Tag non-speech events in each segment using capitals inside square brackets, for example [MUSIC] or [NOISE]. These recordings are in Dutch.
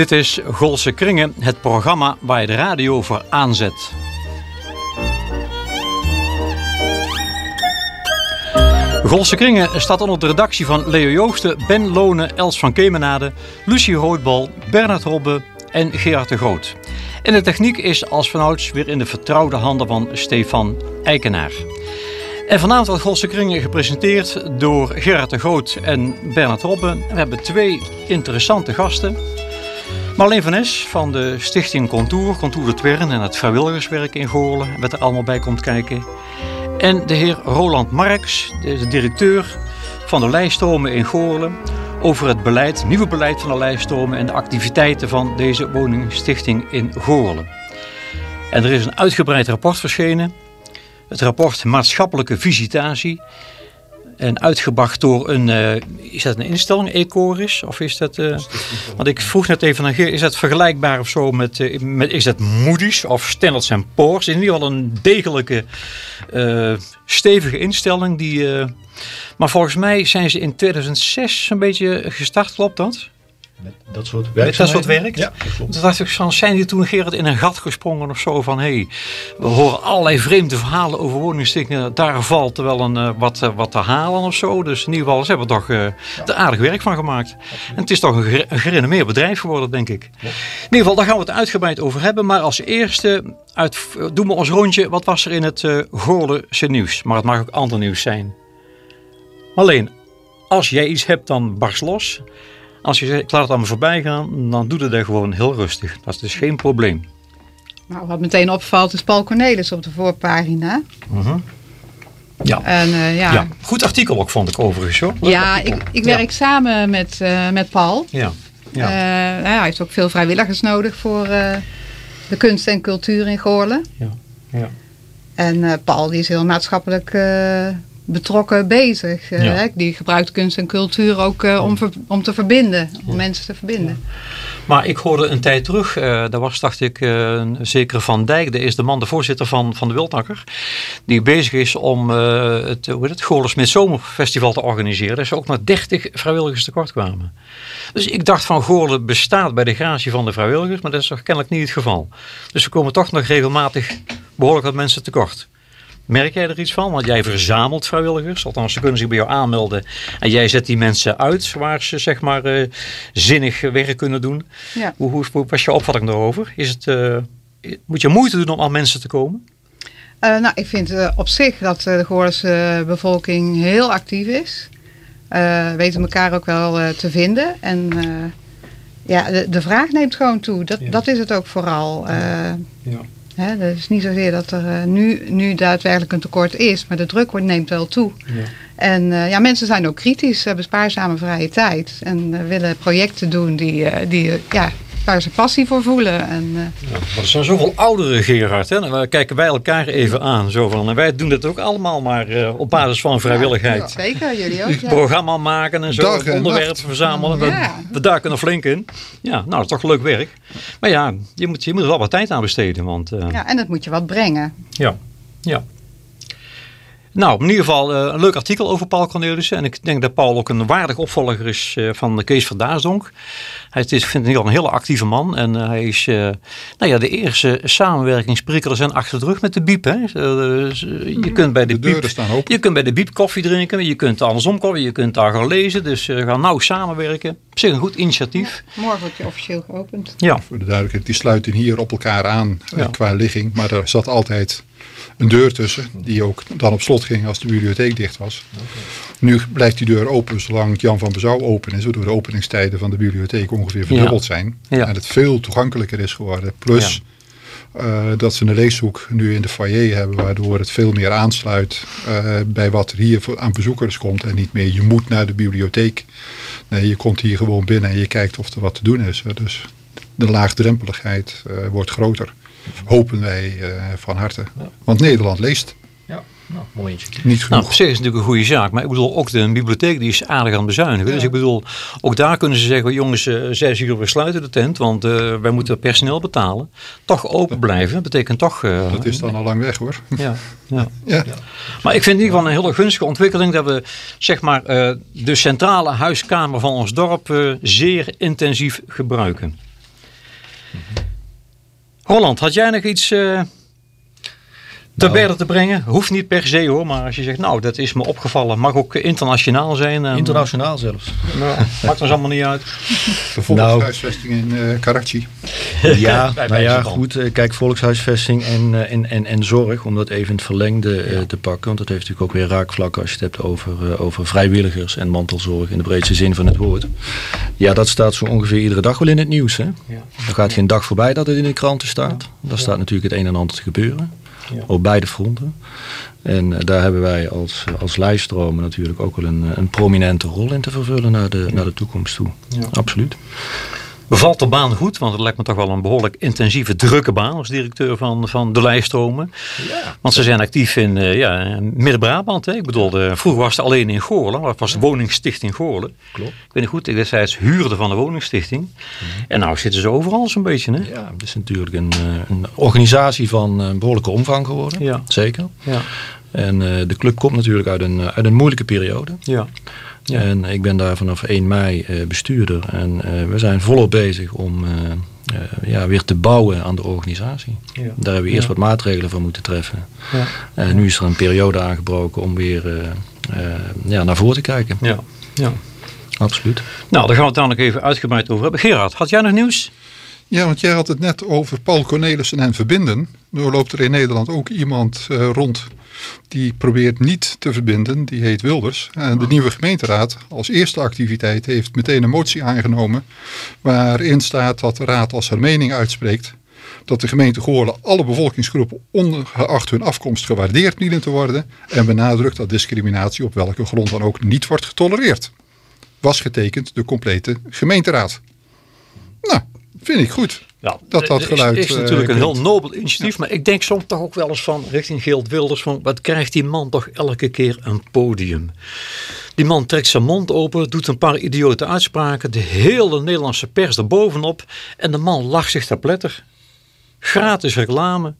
Dit is Golse Kringen, het programma waar je de radio voor aanzet. Golse Kringen staat onder de redactie van Leo Joosten, Ben Lonen, Els van Kemenade, Lucie Roodbal, Bernard Robbe en Gerard de Groot. En de techniek is als vanouds weer in de vertrouwde handen van Stefan Eikenaar. En vanavond wordt Golse Kringen gepresenteerd door Gerard de Groot en Bernard Robbe. We hebben twee interessante gasten. Marleen van Es van de stichting Contour, Contour de Twern en het vrijwilligerswerk in Goorlen, wat er allemaal bij komt kijken. En de heer Roland Marks, de directeur van de lijststromen in Goorlen, over het beleid, nieuwe beleid van de lijststromen en de activiteiten van deze woningstichting in Goorlen. En er is een uitgebreid rapport verschenen, het rapport Maatschappelijke Visitatie. En uitgebracht door een, uh, is dat een instelling, Ecoris? Of is dat, uh, want ik vroeg net even aan is dat vergelijkbaar of zo met, uh, met is dat Moody's of Standard Poor's? In ieder geval een degelijke, stevige instelling. Die, maar volgens mij zijn ze in 2006 een beetje gestart, klopt dat? Met dat soort werk. Met dat soort werk? Ja, klopt. Toen dacht ik van, zijn die toen Gerard in een gat gesprongen of zo van, hé, hey, we horen allerlei vreemde verhalen over woningstichtingen. Daar valt er wel een, uh, wat, uh, wat te halen of zo. Dus in ieder geval, ze hebben er toch uh, aardig werk van gemaakt. En het is toch een, een gerenommeerd bedrijf geworden, denk ik. Ja. In ieder geval, daar gaan we het uitgebreid over hebben. Maar als eerste, uit, doen we ons rondje, wat was er in het uh, Goorlense nieuws? Maar het mag ook ander nieuws zijn. Alleen, als jij iets hebt, dan barst los. Als je zegt, ik laat het me voorbij gaan, dan doet het er gewoon heel rustig. Dat is dus geen probleem. Nou, wat meteen opvalt is Paul Cornelis op de voorpagina. Uh -huh. Ja. En, uh, ja. ja. Goed artikel ook vond ik overigens. Hoor. Ja, ik, ik werk ja. samen met, uh, met Paul. Ja. Ja. Uh, hij heeft ook veel vrijwilligers nodig voor de kunst en cultuur in Goorlen. Ja. Ja. En Paul die is heel maatschappelijk betrokken bezig. Uh, ja. Die gebruikt kunst en cultuur ook uh, om, ver, om te verbinden, om ja. mensen te verbinden. Ja. Maar ik hoorde een tijd terug, uh, daar was dacht ik een zekere Van Dijk, dat is de man, de voorzitter van, van de Wildnakker, die bezig is om het, hoe heet het Goorlen Zomerfestival te organiseren. Dat ze ook maar 30 vrijwilligers tekort kwamen. Dus ik dacht van Goorlen bestaat bij de gratie van de vrijwilligers, maar dat is toch kennelijk niet het geval. Dus er komen toch nog regelmatig behoorlijk wat mensen tekort. Merk jij er iets van? Want jij verzamelt vrijwilligers. Althans, ze kunnen zich bij jou aanmelden. En jij zet die mensen uit waar ze zeg maar uh, zinnig werk kunnen doen. Ja. Hoe, hoe, hoe was je opvatting daarover? Is het, uh, moet je moeite doen om aan mensen te komen? Uh, nou, ik vind op zich dat de Goorlense bevolking heel actief is. weten elkaar ook wel te vinden. En ja, de, de, vraag neemt gewoon toe. Dat, ja. dat is het ook vooral. ja. Hè, dat is niet zozeer dat er uh, nu, nu daadwerkelijk een tekort is, maar de druk wordt, neemt wel toe. Ja. En uh, ja, mensen zijn ook kritisch, hebben spaarzame vrije tijd en uh, willen projecten doen die, die ja, waar ze passie voor voelen. En, ja, maar er zijn zoveel ouderen, Gerard. Hè? We kijken wij elkaar even aan. Zo van, en wij doen dat ook allemaal maar uh, op basis van vrijwilligheid. Ja, zeker, jullie ook. Ja. Programma maken en zo, Dag en onderwerpen nacht. verzamelen. We, we duiken er flink in. Ja, nou, toch leuk werk. Maar ja, je moet, je moet er wel wat tijd aan besteden. Want, uh, ja, en dat moet je wat brengen. Ja, ja. Nou, in ieder geval uh, een leuk artikel over Paul Cornelissen. En ik denk dat Paul ook een waardig opvolger is uh, van Kees van Daasdonk. Hij is, vind ik een hele actieve man. En uh, hij is, nou ja, de eerste samenwerkingsprikkelen zijn achter de rug met de Biep. Hè. je kunt bij de, de Biep, staan open. Je kunt bij de Biep koffie drinken. Je kunt andersom koffie. Je kunt daar gaan lezen. Dus we gaan nauw samenwerken. Op zich een goed initiatief. Ja, morgen wordt je officieel geopend. Ja. Voor de duidelijkheid, die sluiten hier op elkaar aan ja. qua ligging. Maar er zat altijd een deur tussen, die ook dan op slot ging als de bibliotheek dicht was. Okay. Nu blijft die deur open zolang Jan van Bezouw open is, waardoor de openingstijden van de bibliotheek ongeveer verdubbeld ja. zijn. Ja. En het veel toegankelijker is geworden. Plus ja. uh, dat ze een leeshoek nu in de foyer hebben, waardoor het veel meer aansluit uh, bij wat er hier aan bezoekers komt. En niet meer je moet naar de bibliotheek. Nee, je komt hier gewoon binnen en je kijkt of er wat te doen is. Dus de laagdrempeligheid uh, wordt groter hopen wij uh, van harte. Ja. Want Nederland leest. Ja, nou, mooi Niet genoeg. Nou, op zich is het natuurlijk een goede zaak. Maar ik bedoel, ook de bibliotheek die is aardig aan het bezuinigen. Ja. Dus ik bedoel, ook daar kunnen ze zeggen, jongens, uh, zes uur we sluiten de tent. Want uh, wij moeten personeel betalen. Toch open blijven, dat betekent toch... Uh, dat is dan al lang weg hoor. Ja, ja. [LAUGHS] ja. ja. Maar ik vind in ieder geval een hele gunstige ontwikkeling dat we zeg maar de centrale huiskamer van ons dorp zeer intensief gebruiken. Roland, had jij nog iets eh, te Nou. berden te brengen? Hoeft niet per se hoor, maar als je zegt, nou dat is me opgevallen, mag ook internationaal zijn. en- Internationaal zelfs. Nou, maakt ons allemaal niet uit. Bijvoorbeeld Nou. huisvesting in eh, Karachi. Ja, [LAUGHS] nou ja, goed. eh, Kijk, volkshuisvesting en, eh, en, en, en zorg, om dat even in het verlengde eh, te pakken. Want dat heeft natuurlijk ook weer raakvlakken als je het hebt over, eh, over vrijwilligers en mantelzorg in de breedste zin van het woord. Ja, dat staat zo ongeveer iedere dag wel in het nieuws. Hè? Ja. Er gaat geen dag voorbij dat het in de kranten staat. Daar staat natuurlijk het een en ander te gebeuren. Ja. Op beide fronten. En eh, daar hebben wij als, als lijststromen natuurlijk ook wel een, eh, een prominente rol in te vervullen naar de, naar de toekomst toe. Ja. Absoluut. Bevalt de baan goed? Want het lijkt me toch wel een behoorlijk intensieve, drukke baan als directeur van, van de lijststromen. Want ze zijn actief in eh, ja, Midden-Brabant. hè. Ik bedoel, de, vroeger was het alleen in Goorlen. Dat was de woningstichting Goorlen. Klopt. Ik weet niet goed, ik destijds huurde van de woningstichting. En nou zitten ze overal zo'n beetje. Hè? Ja, het is natuurlijk een, eh, een organisatie van eh, behoorlijke omvang geworden. Ja. Zeker. Ja. En de club komt natuurlijk uit een, uit een moeilijke periode. Ja. Ja. En ik ben daar vanaf 1 mei eh, bestuurder. En eh, we zijn volop bezig om eh, ja, weer te bouwen aan de organisatie. Ja. Daar hebben we eerst Ja. wat maatregelen voor moeten treffen. Ja. En nu is er een periode aangebroken om weer ja, naar voren te kijken. Ja. ja. Absoluut. Nou, daar gaan we het dan nog even uitgebreid over hebben. Gerard, had jij nog nieuws? Ja, want jij had het net over Paul Cornelissen en verbinden. Nu loopt er in Nederland ook iemand eh, rond die probeert niet te verbinden. Die heet Wilders. En de nieuwe gemeenteraad als eerste activiteit heeft meteen een motie aangenomen. Waarin staat dat de raad als haar mening uitspreekt. Dat de gemeente Goorlen alle bevolkingsgroepen ongeacht hun afkomst gewaardeerd dienen te worden. En benadrukt dat discriminatie op welke grond dan ook niet wordt getolereerd. Was getekend de complete gemeenteraad. Nou, vind ik goed. Ja, Dat dat geluid, is, is eh, natuurlijk een heel nobel initiatief. Maar ik denk soms toch ook wel eens van richting Geert Wilders. Van, wat krijgt die man toch elke keer een podium? Die man trekt zijn mond open, doet een paar idiote uitspraken. De hele Nederlandse pers erbovenop. En de man lacht zich ter pletter. Gratis reclame.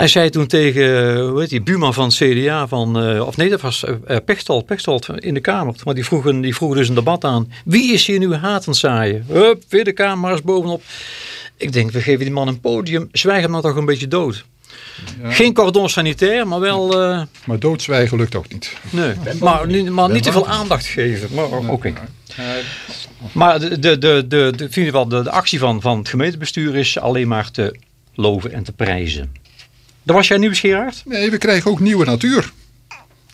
Hij zei toen tegen, eh, hoe heet die, buurman van het CDA, van, eh, of nee, dat was eh, eh, Pechtold, Pechtold in de Kamer. Maar die vroegen, die vroegen dus een debat aan. Wie is hier nu het zaaien? Hup, weer de Kamer bovenop. Ik denk, we geven die man een podium, zwijg hem dan toch een beetje dood. Geen cordon sanitair, maar wel, Maar doodzwijgen lukt ook niet. nee, maar, niet- maar niet te veel aandacht geven. Maar oké. Maar de, de, de, de, de, de, de actie van, van het gemeentebestuur is alleen maar te loven en te prijzen. Daar was jij nieuws, Gerard? Nee, we krijgen ook nieuwe natuur.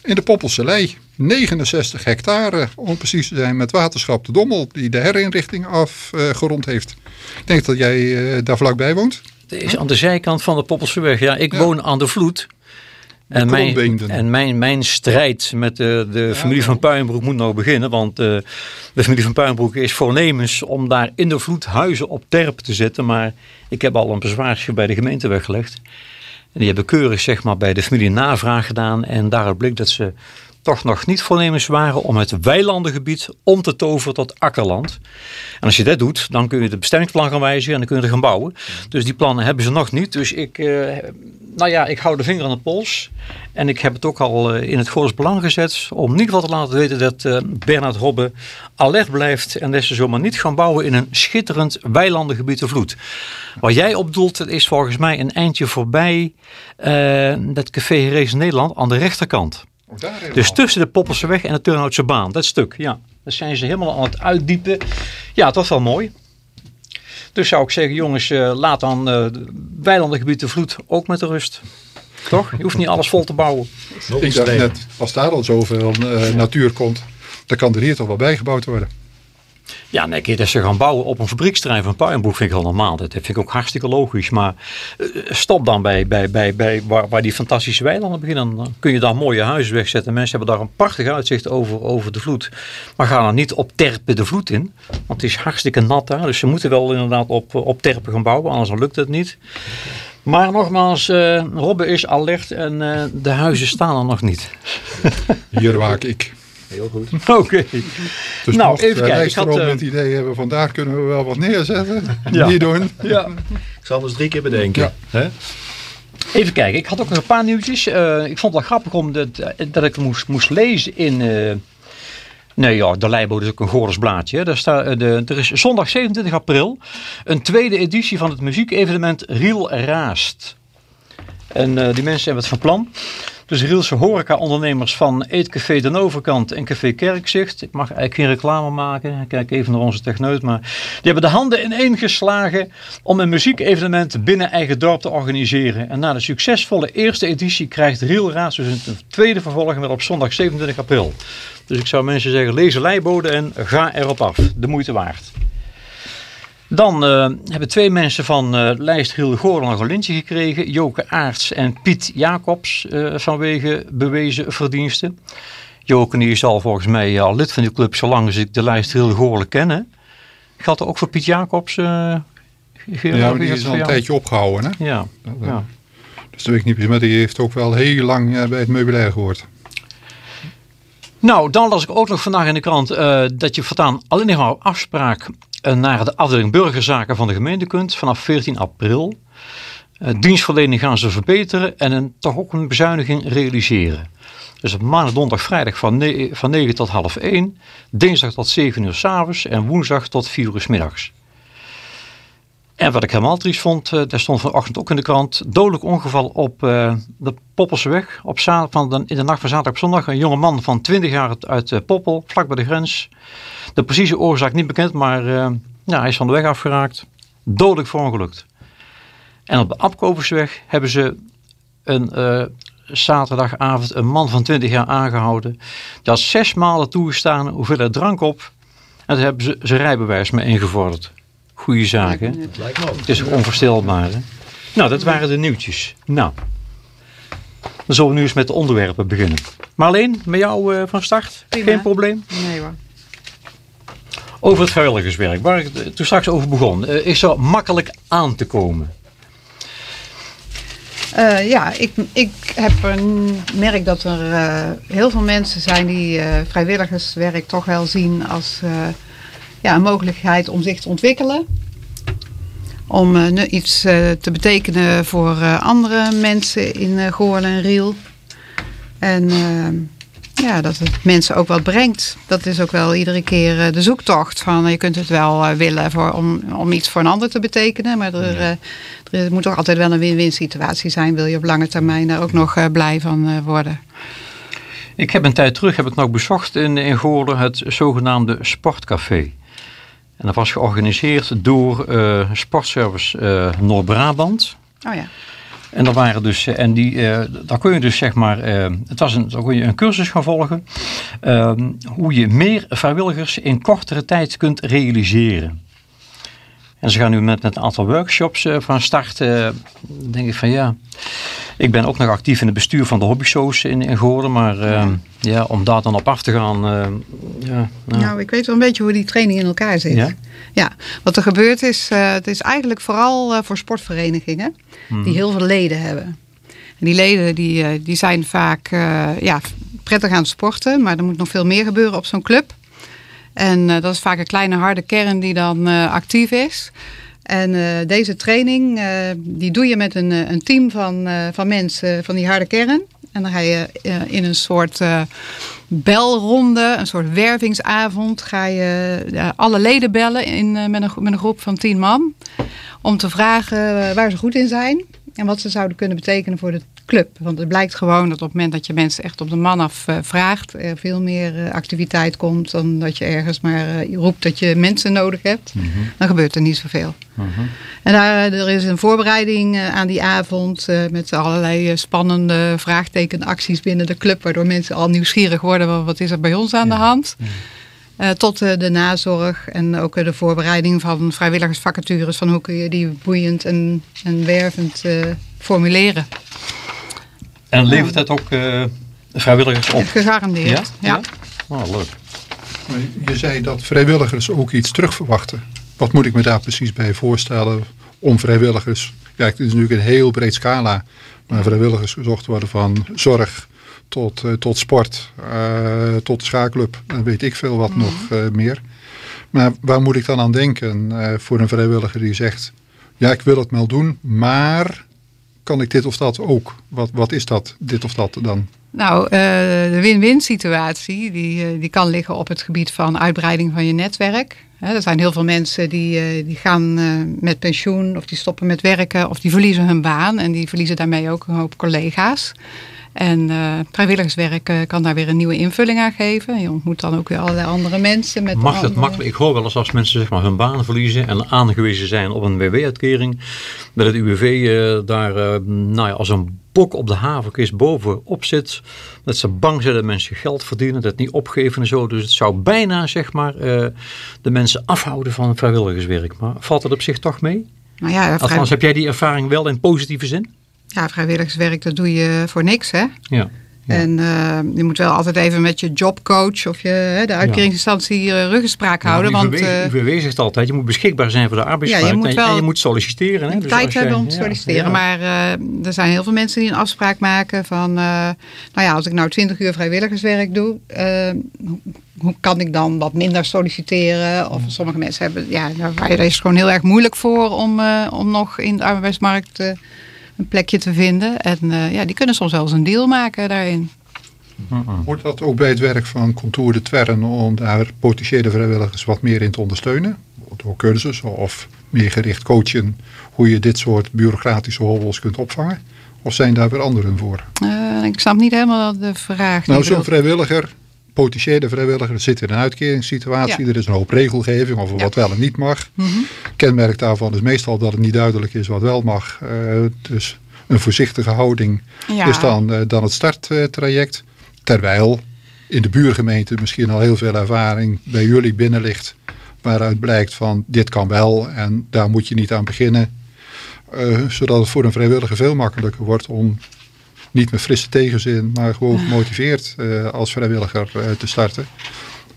In de Poppelse Lei. 69 hectare, om precies te zijn, met waterschap de Dommel, die de herinrichting afgerond heeft. Ik denk dat jij eh, daar vlakbij woont. Het is aan de zijkant van de Poppelseweg. Ja, ik Ja. woon aan de vloed. En mijn, en mijn, mijn strijd met de, de familie van Puinbroek moet nog beginnen. Want eh, de familie van Puinbroek is voornemens om daar in de vloed huizen op terp te zetten. Maar ik heb al een bezwaartje bij de gemeente weggelegd. En die hebben keurig zeg maar, bij de familie navraag gedaan. En daaruit bleek dat ze toch nog niet voornemens waren om het weilandengebied om te toveren tot akkerland. En als je dat doet, dan kun je de bestemmingsplan gaan wijzigen en dan kun je er gaan bouwen. Dus die plannen hebben ze nog niet. Dus ik, eh, nou ja, ik hou de vinger aan de pols. En ik heb het ook al eh, in het Goors Belang gezet. Om ieder geval te laten weten dat eh, Bernard Robbe alert blijft. En dat ze zomaar niet gaan bouwen in een schitterend weilandengebied de vloed. Waar jij op doelt, dat is volgens mij een eindje voorbij dat café Heres Nederland aan de rechterkant. Dus tussen de Poppelseweg en de Turnhoutse baan. Dat stuk, ja. Dat zijn ze helemaal aan het uitdiepen. Ja, toch wel mooi. Dus zou ik zeggen, jongens, eh, laat dan eh weilandengebied de vloed ook met de rust. Toch? Je hoeft niet alles vol te bouwen. Ik dacht net, als daar al zoveel eh, natuur komt, dan kan er hier toch wel bijgebouwd worden. Ja, nee, dat ze gaan bouwen op een fabrieksterrein van Puinbroek vind ik wel normaal. Dat vind ik ook hartstikke logisch. Maar eh, stop dan bij, bij, bij, bij waar, waar die fantastische weilanden beginnen. Dan kun je daar mooie huizen wegzetten. Mensen hebben daar een prachtig uitzicht over, over de vloed. Maar ga dan niet op terpen de vloed in. Want het is hartstikke nat daar. Dus ze moeten wel inderdaad op, op terpen gaan bouwen. Anders lukt het niet. Maar nogmaals, eh Robbe is alert en eh, de huizen staan er nog niet. Hier waak ik. Heel goed. [LAUGHS] Oké. Dus Nou, mocht even de kijken, ik had, eh, het idee hebben, van daar kunnen we wel wat neerzetten. [LAUGHS] Ja. Niet doen. [LAUGHS] Ja. Ik zal anders drie keer bedenken. Ja. Hè? Even kijken, ik had ook nog een paar nieuwtjes. Eh, ik vond het wel grappig om dat, dat ik moest, moest lezen in, eh, Nee, ja, de Leibo is ook een Goorles blaadje. Daar staat, de, er is zondag 27 april een tweede editie van het muziekevenement Riel Raast. En uh, die mensen hebben het van plan. Dus Rielse horeca-ondernemers van Eetcafé de Overkant en Café Kerkzicht. Ik mag eigenlijk geen reclame maken. Ik kijk even naar onze techneut. Maar die hebben de handen ineen geslagen om een muziekevenement binnen eigen dorp te organiseren. En na de succesvolle eerste editie krijgt Riel Raas dus een tweede vervolging weer op zondag 27 april. Dus ik zou mensen zeggen, lees de leiboden en ga erop af. De moeite waard. Dan uh, hebben twee mensen van uh, lijst nog een lintje gekregen. Joke Aarts en Piet Jacobs uh, vanwege bewezen verdiensten. Joke die is al volgens mij al lid van die club zolang als ik de lijst Hilde Goorl ken. Gaat er ook voor Piet Jacobs? ja, die is al een tijdje opgehouden. Hè? Ja. ja. Dus dat weet ik niet precies, maar die heeft ook wel heel lang bij het meubilair gehoord. Nou, dan las ik ook nog vandaag in de krant dat je voortaan alleen nog maar op afspraak naar de afdeling burgerzaken van de gemeente kunt vanaf 14 april. Uh, dienstverlening gaan ze verbeteren en een, toch ook een bezuiniging realiseren. Dus op maandag, donderdag, vrijdag van, ne van 9 tot half 1, dinsdag tot 7 uur s avonds en woensdag tot 4 uur s middags. En wat ik helemaal triest vond, uh, daar stond vanochtend ook in de krant, dodelijk ongeval op de Poppelseweg. Op van in de nacht van zaterdag op zondag, een jonge man van 20 jaar uit Poppel, vlak bij de grens. De precieze oorzaak niet bekend, maar ja, hij is van de weg afgeraakt. Dodelijk verongelukt. En op de Apkoversweg hebben ze een zaterdagavond een man van 20 jaar aangehouden. Die had zes malen toegestaan hoeveelheid drank op. En daar hebben ze zijn rijbewijs mee ingevorderd goede zaken. Het, lijkt me het is onvoorstelbaar. Hè? Nou, dat waren de nieuwtjes. Nou, dan zullen we nu eens met de onderwerpen beginnen. Maar alleen met jou uh, van start? Geen probleem? Nee hoor. Over het vrijwilligerswerk, waar ik toen straks over begon. Uh, is er makkelijk aan te komen? Uh, ja, ik, ik heb een, merk dat er heel veel mensen zijn die vrijwilligerswerk toch wel zien als ja, een mogelijkheid om zich te ontwikkelen. Om iets te betekenen voor andere mensen in Goorlen en Riel. En ja, dat het mensen ook wat brengt. Dat is ook wel iedere keer de zoektocht. Van, je kunt het wel willen voor, om, om iets voor een ander te betekenen. Maar er, er moet toch altijd wel een win-win situatie zijn. Wil je op lange termijn daar ook nog blij van worden. Ik heb een tijd terug heb ik nog bezocht in, in Goorlen het zogenaamde Sportcafé. En dat was georganiseerd door uh, Sportservice uh, Noord-Brabant. Oh ja. En daar waren dus, eh, en die, uh, daar kon je dus zeg maar, het was een, daar kon je een cursus gaan volgen. Ehm, hoe je meer vrijwilligers in kortere tijd kunt realiseren. En ze gaan nu met, met een aantal workshops van start. denk ik van ja, ik ben ook nog actief in het bestuur van de hobbyshows in, in Goorden. Maar uh, ja, om daar dan op af te gaan. Ja, nou. nou. ik weet wel een beetje hoe die training in elkaar zit. Ja? ja wat er gebeurt is, uh, het is eigenlijk vooral voor sportverenigingen. Die mhm. heel veel leden hebben. En die leden die, die zijn vaak ja, prettig aan het sporten. Maar er moet nog veel meer gebeuren op zo'n club. En dat is vaak een kleine harde kern die dan actief is. En uh, deze training, die doe je met een, eh, een team van, van mensen van die harde kern. En dan ga je in een soort belronde, een soort wervingsavond, ga je alle leden bellen in, met, een, met een groep van tien man. Om te vragen waar ze goed in zijn en wat ze zouden kunnen betekenen voor de club. Want het blijkt gewoon dat op het moment dat je mensen echt op de man af uh, vraagt, er veel meer uh, activiteit komt dan dat je ergens maar uh, roept dat je mensen nodig hebt. Mm -hmm. Dan gebeurt er niet zoveel. Mm -hmm. En daar, er is een voorbereiding aan die avond met allerlei spannende vraagtekenacties binnen de club, waardoor mensen al nieuwsgierig worden, wat is er bij ons aan ja. de hand? Uh, tot uh, de nazorg en ook uh, de voorbereiding van vrijwilligersvacatures. Van hoe kun je die boeiend en, en wervend formuleren. En levert het ook uh, vrijwilligers op? Gegarandeerd, ja. ja. Oh, leuk. Je zei dat vrijwilligers ook iets terugverwachten. Wat moet ik me daar precies bij voorstellen om vrijwilligers... Ja, het is natuurlijk een heel breed scala. Maar vrijwilligers gezocht worden van zorg tot, uh, tot sport, uh, tot schaakclub. Dan weet ik veel wat mm nog uh, meer. Maar waar moet ik dan aan denken voor een vrijwilliger die zegt... Ja, ik wil het wel doen, maar kan ik dit of dat ook? Wat, wat is dat, dit of dat dan? Nou, uh, de win-win situatie die, uh, die kan liggen op het gebied van uitbreiding van je netwerk. He, er zijn heel veel mensen die, uh, die gaan met pensioen of die stoppen met werken of die verliezen hun baan en die verliezen daarmee ook een hoop collega's. En uh, vrijwilligerswerk uh, kan daar weer een nieuwe invulling aan geven. Je ontmoet dan ook weer allerlei andere mensen. Met Mag het makkelijk? Ik hoor wel eens als mensen zeg maar, hun baan verliezen en aangewezen zijn op een WW-uitkering. Dat het UWV uh, daar nou ja, als een bok op de havenkist bovenop zit. Dat ze bang zijn dat mensen geld verdienen, dat niet opgeven en zo. Dus het zou bijna zeg maar de mensen afhouden van vrijwilligerswerk. Maar valt het op zich toch mee? Nou ja. Althans, heb jij die ervaring wel in positieve zin? Ja, vrijwilligerswerk, dat doe je voor niks, hè? Ja. Ja. En uh, je moet wel altijd even met je jobcoach of je, de uitkeringsinstantie ja. uh, ruggenspraak ja, houden. Want uh, UWW zegt altijd, je moet beschikbaar zijn voor de arbeidsmarkt. Ja, je moet wel en je moet solliciteren. Hè? Dus tijd hebben om te solliciteren. Maar er zijn heel veel mensen die een afspraak maken van, nou ja, als ik nou 20 uur vrijwilligerswerk doe, hoe kan ik dan wat minder solliciteren? Of sommige mensen hebben, ja, daar is het gewoon heel erg moeilijk voor om, om nog in de arbeidsmarkt een plekje te vinden. En uh, ja, die kunnen soms wel eens een deal maken daarin. Wordt dat ook bij het werk van Contour de Twern om daar potentiële vrijwilligers wat meer in te ondersteunen? Door cursussen of meer gericht coachen hoe je dit soort bureaucratische hobbels kunt opvangen? Of zijn daar weer anderen voor? Uh, ik snap niet helemaal de vraag. Nou, zo'n vrijwilliger, potentiële vrijwilliger, zit in een uitkeringssituatie. Ja. Er is een hoop regelgeving over ja. wat wel en niet mag. Mm -hmm. Kenmerk daarvan is meestal dat het niet duidelijk is wat wel mag. Uh, dus een voorzichtige houding ja. is dan, uh, dan het starttraject. Terwijl in de buurgemeente misschien al heel veel ervaring bij jullie binnen ligt. Waaruit blijkt van dit kan wel en daar moet je niet aan beginnen. Uh, zodat het voor een vrijwilliger veel makkelijker wordt om niet met frisse tegenzin, maar gewoon gemotiveerd uh, als vrijwilliger uh, te starten.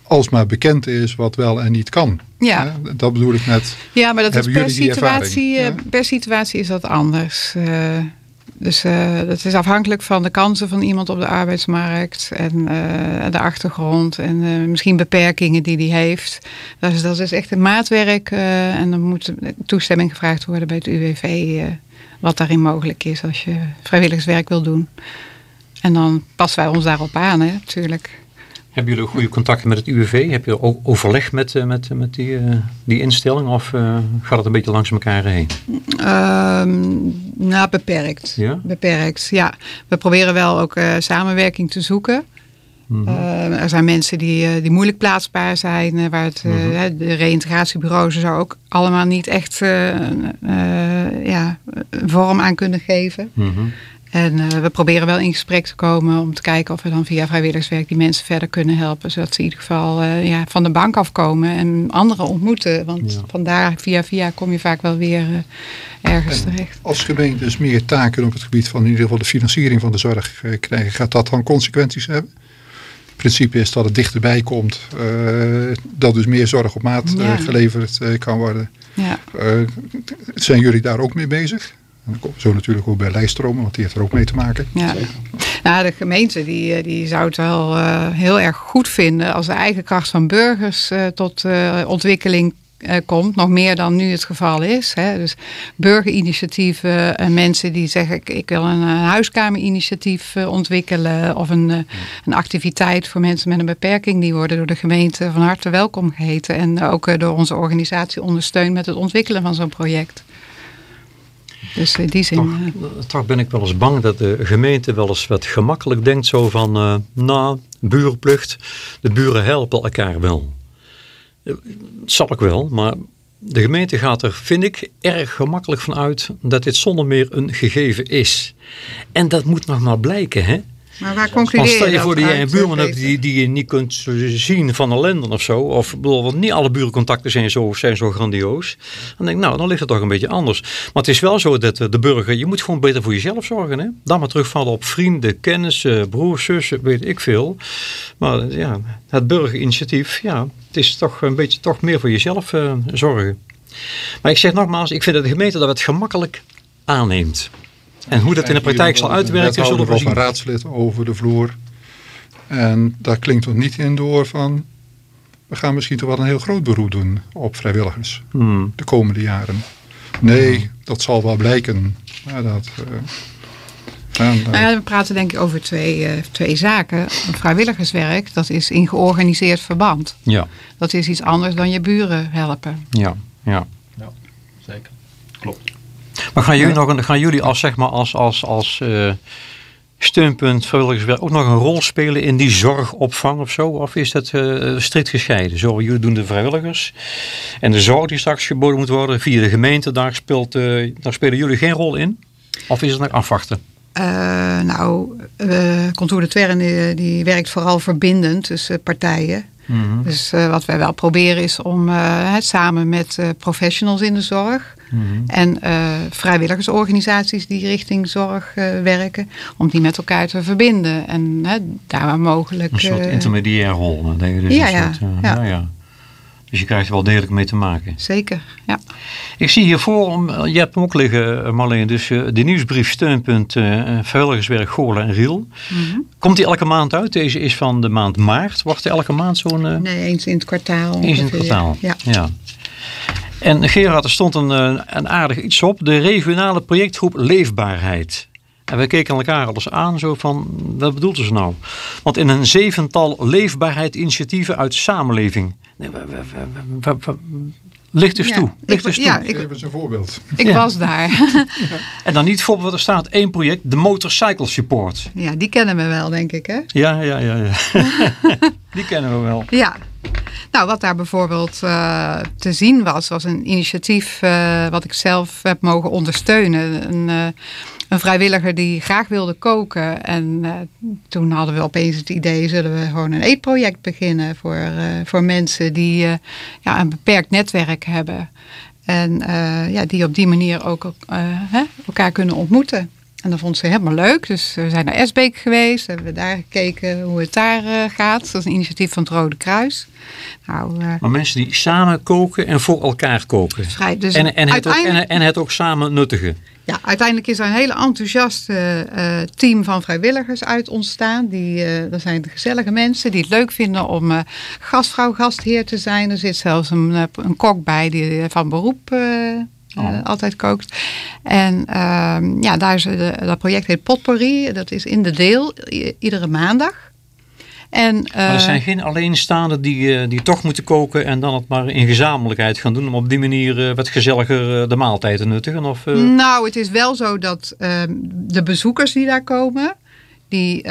Als maar bekend is wat wel en niet kan. Ja. Dat bedoel ik net. Ja, maar dat is per situatie, ja? per situatie is dat anders. dus dat is afhankelijk van de kansen van iemand op de arbeidsmarkt en de achtergrond en misschien beperkingen die die heeft. Dat is, dat is echt een maatwerk en dan moet toestemming gevraagd worden bij het UWV wat daarin mogelijk is als je vrijwilligerswerk wil doen. En dan passen wij ons daarop aan, hè, natuurlijk. Hebben jullie goede contacten met het UWV? Heb je ook overleg met, met, met die, uh, die instelling of uh, gaat het een beetje langs elkaar heen? Um, nou, beperkt. Ja? Beperkt, ja. We proberen wel ook uh, samenwerking te zoeken. Mhm. Mm -hmm. er zijn mensen die, die moeilijk plaatsbaar zijn, waar het, mm -hmm. de reïntegratiebureaus er zou ook allemaal niet echt ja, vorm aan kunnen geven. Mm -hmm. En we proberen wel in gesprek te komen om te kijken of we dan via vrijwilligerswerk die mensen verder kunnen helpen. Zodat ze in ieder geval ja, van de bank afkomen en anderen ontmoeten. Want Ja. vandaar via via kom je vaak wel weer ergens En terecht. Als gemeentes meer taken op het gebied van in ieder geval de financiering van de zorg eh, krijgen, gaat dat dan consequenties hebben? Het principe is dat het dichterbij komt, eh, dat dus meer zorg op maat eh, Ja. geleverd eh, kan worden. Ja. Zijn jullie daar ook mee bezig? Zo natuurlijk ook bij lijststromen, want die heeft er ook mee te maken. Ja. Nou, de gemeente die, die zou het wel heel erg goed vinden als de eigen kracht van burgers tot ontwikkeling eh, komt. Nog meer dan nu het geval is. Hè. Dus burgerinitiatieven en mensen die zeggen ik, ik wil een, huiskamerinitiatief eh, ontwikkelen. Of een, eh, een activiteit voor mensen met een beperking. Die worden door de gemeente van harte welkom geheten. En ook door onze organisatie ondersteund met het ontwikkelen van zo'n project. Dus in die zin... Toch, toch ben ik wel eens bang dat de gemeente wel eens wat gemakkelijk denkt zo van, eh nou, burenplucht, de buren helpen elkaar wel. Eh, zal ik wel, maar de gemeente gaat er, vind ik, erg gemakkelijk van uit dat dit zonder meer een gegeven is. En dat moet nog maar blijken, hè? Maar waar concludeer stel je dat voor dat je uit, een buurman eh, hebt die, die je niet kunt zien van ellende of zo. Of bedoel, want niet alle burencontacten zijn zo, zijn zo grandioos. Dan denk ik, nou, dan ligt het toch een beetje anders. Maar het is wel zo dat eh, de burger, je moet gewoon beter voor jezelf zorgen. Hè? Dan maar terugvallen op vrienden, kennis, eh, broers, zussen, weet ik veel. Maar ja, het burgerinitiatief, ja, het is toch een beetje toch meer voor jezelf eh, zorgen. Maar ik zeg nogmaals, ik vind dat de gemeente dat het gemakkelijk aanneemt. En hoe dat in de praktijk zal uitwerken, zullen we zien. een raadslid over de vloer. En daar klinkt er niet in door van, we gaan misschien toch wel een heel groot beroep doen op vrijwilligers Hmm. de komende jaren. Nee, dat zal wel blijken. Ja, dat, uh, ja, nou ja, we praten denk ik over twee, uh, twee zaken. Vrijwilligerswerk, dat is in georganiseerd verband. Ja. Dat is iets anders dan je buren helpen. Ja, ja. ja zeker. Klopt. Maar gaan jullie, nog een, gaan jullie als, zeg maar, als, als, als uh, steunpunt vrijwilligerswerk ook nog een rol spelen in die zorgopvang of zo? Of is dat uh, strikt gescheiden? Zo, jullie doen de vrijwilligers en de zorg die straks geboden moet worden via de gemeente, daar, speelt, uh, daar spelen jullie geen rol in? Of is het nog afwachten? Uh, nou, uh, Contour de Twern die, die, werkt vooral verbindend tussen partijen. Mm -hmm. Dus uh, wat wij wel proberen is om het samen met professionals in de zorg mm -hmm. en vrijwilligersorganisaties die richting zorg werken, om die met elkaar te verbinden en daar waar mogelijk. Een soort intermediair rol, denk je? Dus ja, soort, ja. ja, ja. Dus je krijgt er wel degelijk mee te maken. Zeker, ja. Ik zie hiervoor, je hebt hem ook liggen Marleen, dus uh, de nieuwsbrief steunpunt uh, vrijwilligerswerk Goorlen en Riel. Mm -hmm. Komt die elke maand uit? Deze is van de maand maart. Wordt er elke maand zo'n... Uh... Nee, eens in het kwartaal. Eens in het kwartaal, ja. ja. En Gerard, er stond een, een aardig iets op. De regionale projectgroep Leefbaarheid. En wij keken elkaar alles aan, zo van, wat bedoelt ze nou? Want in een zevental leefbaarheidsinitiatieven uit de samenleving. Nee, Licht eens Ja, toe. Licht ik- eens toe. ja, ik- Geef eens een voorbeeld. Ik Ja. was daar. [LAUGHS] En dan niet voor wat er staat, één project, de Motorcycle Support. ja, die kennen we wel, denk ik, hè? Ja, ja, ja. ja. [LAUGHS] Die kennen we wel. Ja. Nou, wat daar bijvoorbeeld eh, te zien was, was een initiatief eh, wat ik zelf heb mogen ondersteunen. Een, eh, een vrijwilliger die graag wilde koken. En eh, toen hadden we opeens het idee, zullen we gewoon een eetproject beginnen voor, eh, voor mensen die eh, ja, een beperkt netwerk hebben. En ja, die op die manier ook hè, elkaar kunnen ontmoeten. En dat vond ze helemaal leuk. Dus we zijn naar Esbeek geweest. Hebben we daar gekeken hoe het daar gaat. Dat is een initiatief van het Rode Kruis. Nou, Maar mensen die samen koken en voor elkaar koken. vrij, dus En, en, het ook, en, en het ook samen nuttigen. Ja, uiteindelijk is er een hele enthousiaste eh, team van vrijwilligers uit ontstaan. Die, eh, dat zijn gezellige mensen die het leuk vinden om eh, gastvrouw, gastheer te zijn. Er zit zelfs een, een kok bij die van beroep Oh. altijd kookt. En ehm, ja, daar is, de- dat project heet Potpourri. Dat is in de deel, iedere maandag. En, Maar er eh, zijn geen alleenstaanden die, eh, die toch moeten koken en dan het maar in gezamenlijkheid gaan doen. Om op die manier eh, wat gezelliger de maaltijd te nuttigen. Of, Nou, het is wel zo dat ehm, de bezoekers die daar komen, die,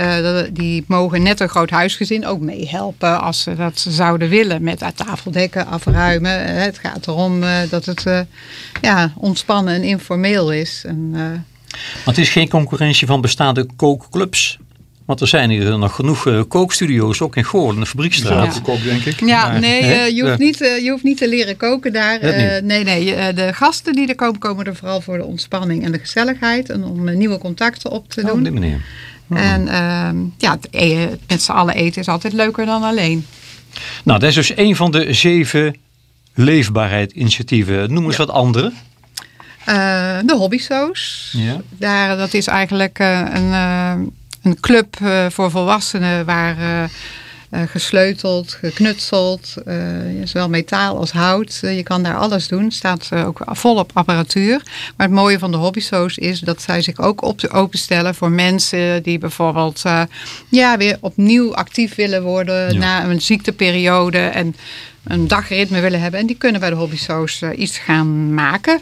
die mogen net een groot huisgezin ook meehelpen als ze dat zouden willen. Met aan tafel dekken, afruimen. Het gaat erom dat het ja, ontspannen en informeel is. En, Want het is geen concurrentie van bestaande kookclubs. Want er zijn hier nog genoeg eh, kookstudio's, ook in Goorlen, de Die Fabriekstraat. zijn ook denk ik. ja, Maar, nee, eh, je, hoeft Ja. niet, eh, je hoeft niet te leren koken daar. Eh, nee, nee. eh, de gasten die er komen, komen er vooral voor de ontspanning en de gezelligheid. En om nieuwe contacten op te Oh, doen. op die manier. En ehm, ja, het, e- met z'n allen eten is altijd leuker dan alleen. Nou, dat is dus een van de zeven leefbaarheidsinitiatieven. Noem eens wat andere. Eh, de hobbysoos. Ja. Daar, dat is eigenlijk eh, een, een club eh, voor volwassenen waar eh, eh, gesleuteld, geknutseld, zowel metaal als hout. Je kan daar alles doen. staat ook volop apparatuur. Maar het mooie van de hobbysoos is dat zij zich ook op openstellen voor mensen die bijvoorbeeld ja, weer opnieuw actief willen worden Ja. na een ziekteperiode en een dagritme willen hebben. En die kunnen bij de hobbysoos iets gaan maken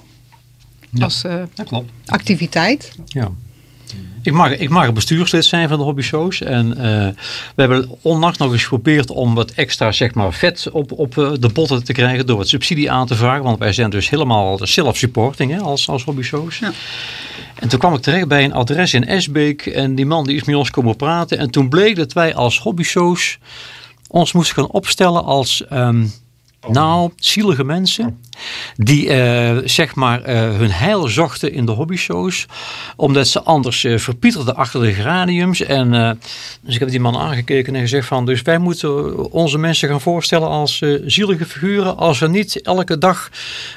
Ja. als Dat klopt. activiteit. Ja. Ik mag, ik mag bestuurslid zijn van de hobbysoos. En eh, we hebben onlangs nog eens geprobeerd om wat extra zeg maar, vet op, op eh, de botten te krijgen door wat subsidie aan te vragen. Want wij zijn dus helemaal self-supporting hè, als, als hobbysoos. Ja. En toen kwam ik terecht bij een adres in Esbeek. En die man die is met ons komen praten. En toen bleek dat wij als hobbysoos ons moesten gaan opstellen als... ehm, nou, zielige mensen die eh, zeg maar eh, hun heil zochten in de hobbyshows. Omdat ze anders eh, verpieterden achter de geraniums. En, dus ik heb die man aangekeken en gezegd van... Dus wij moeten onze mensen gaan voorstellen als zielige figuren. Als we niet elke dag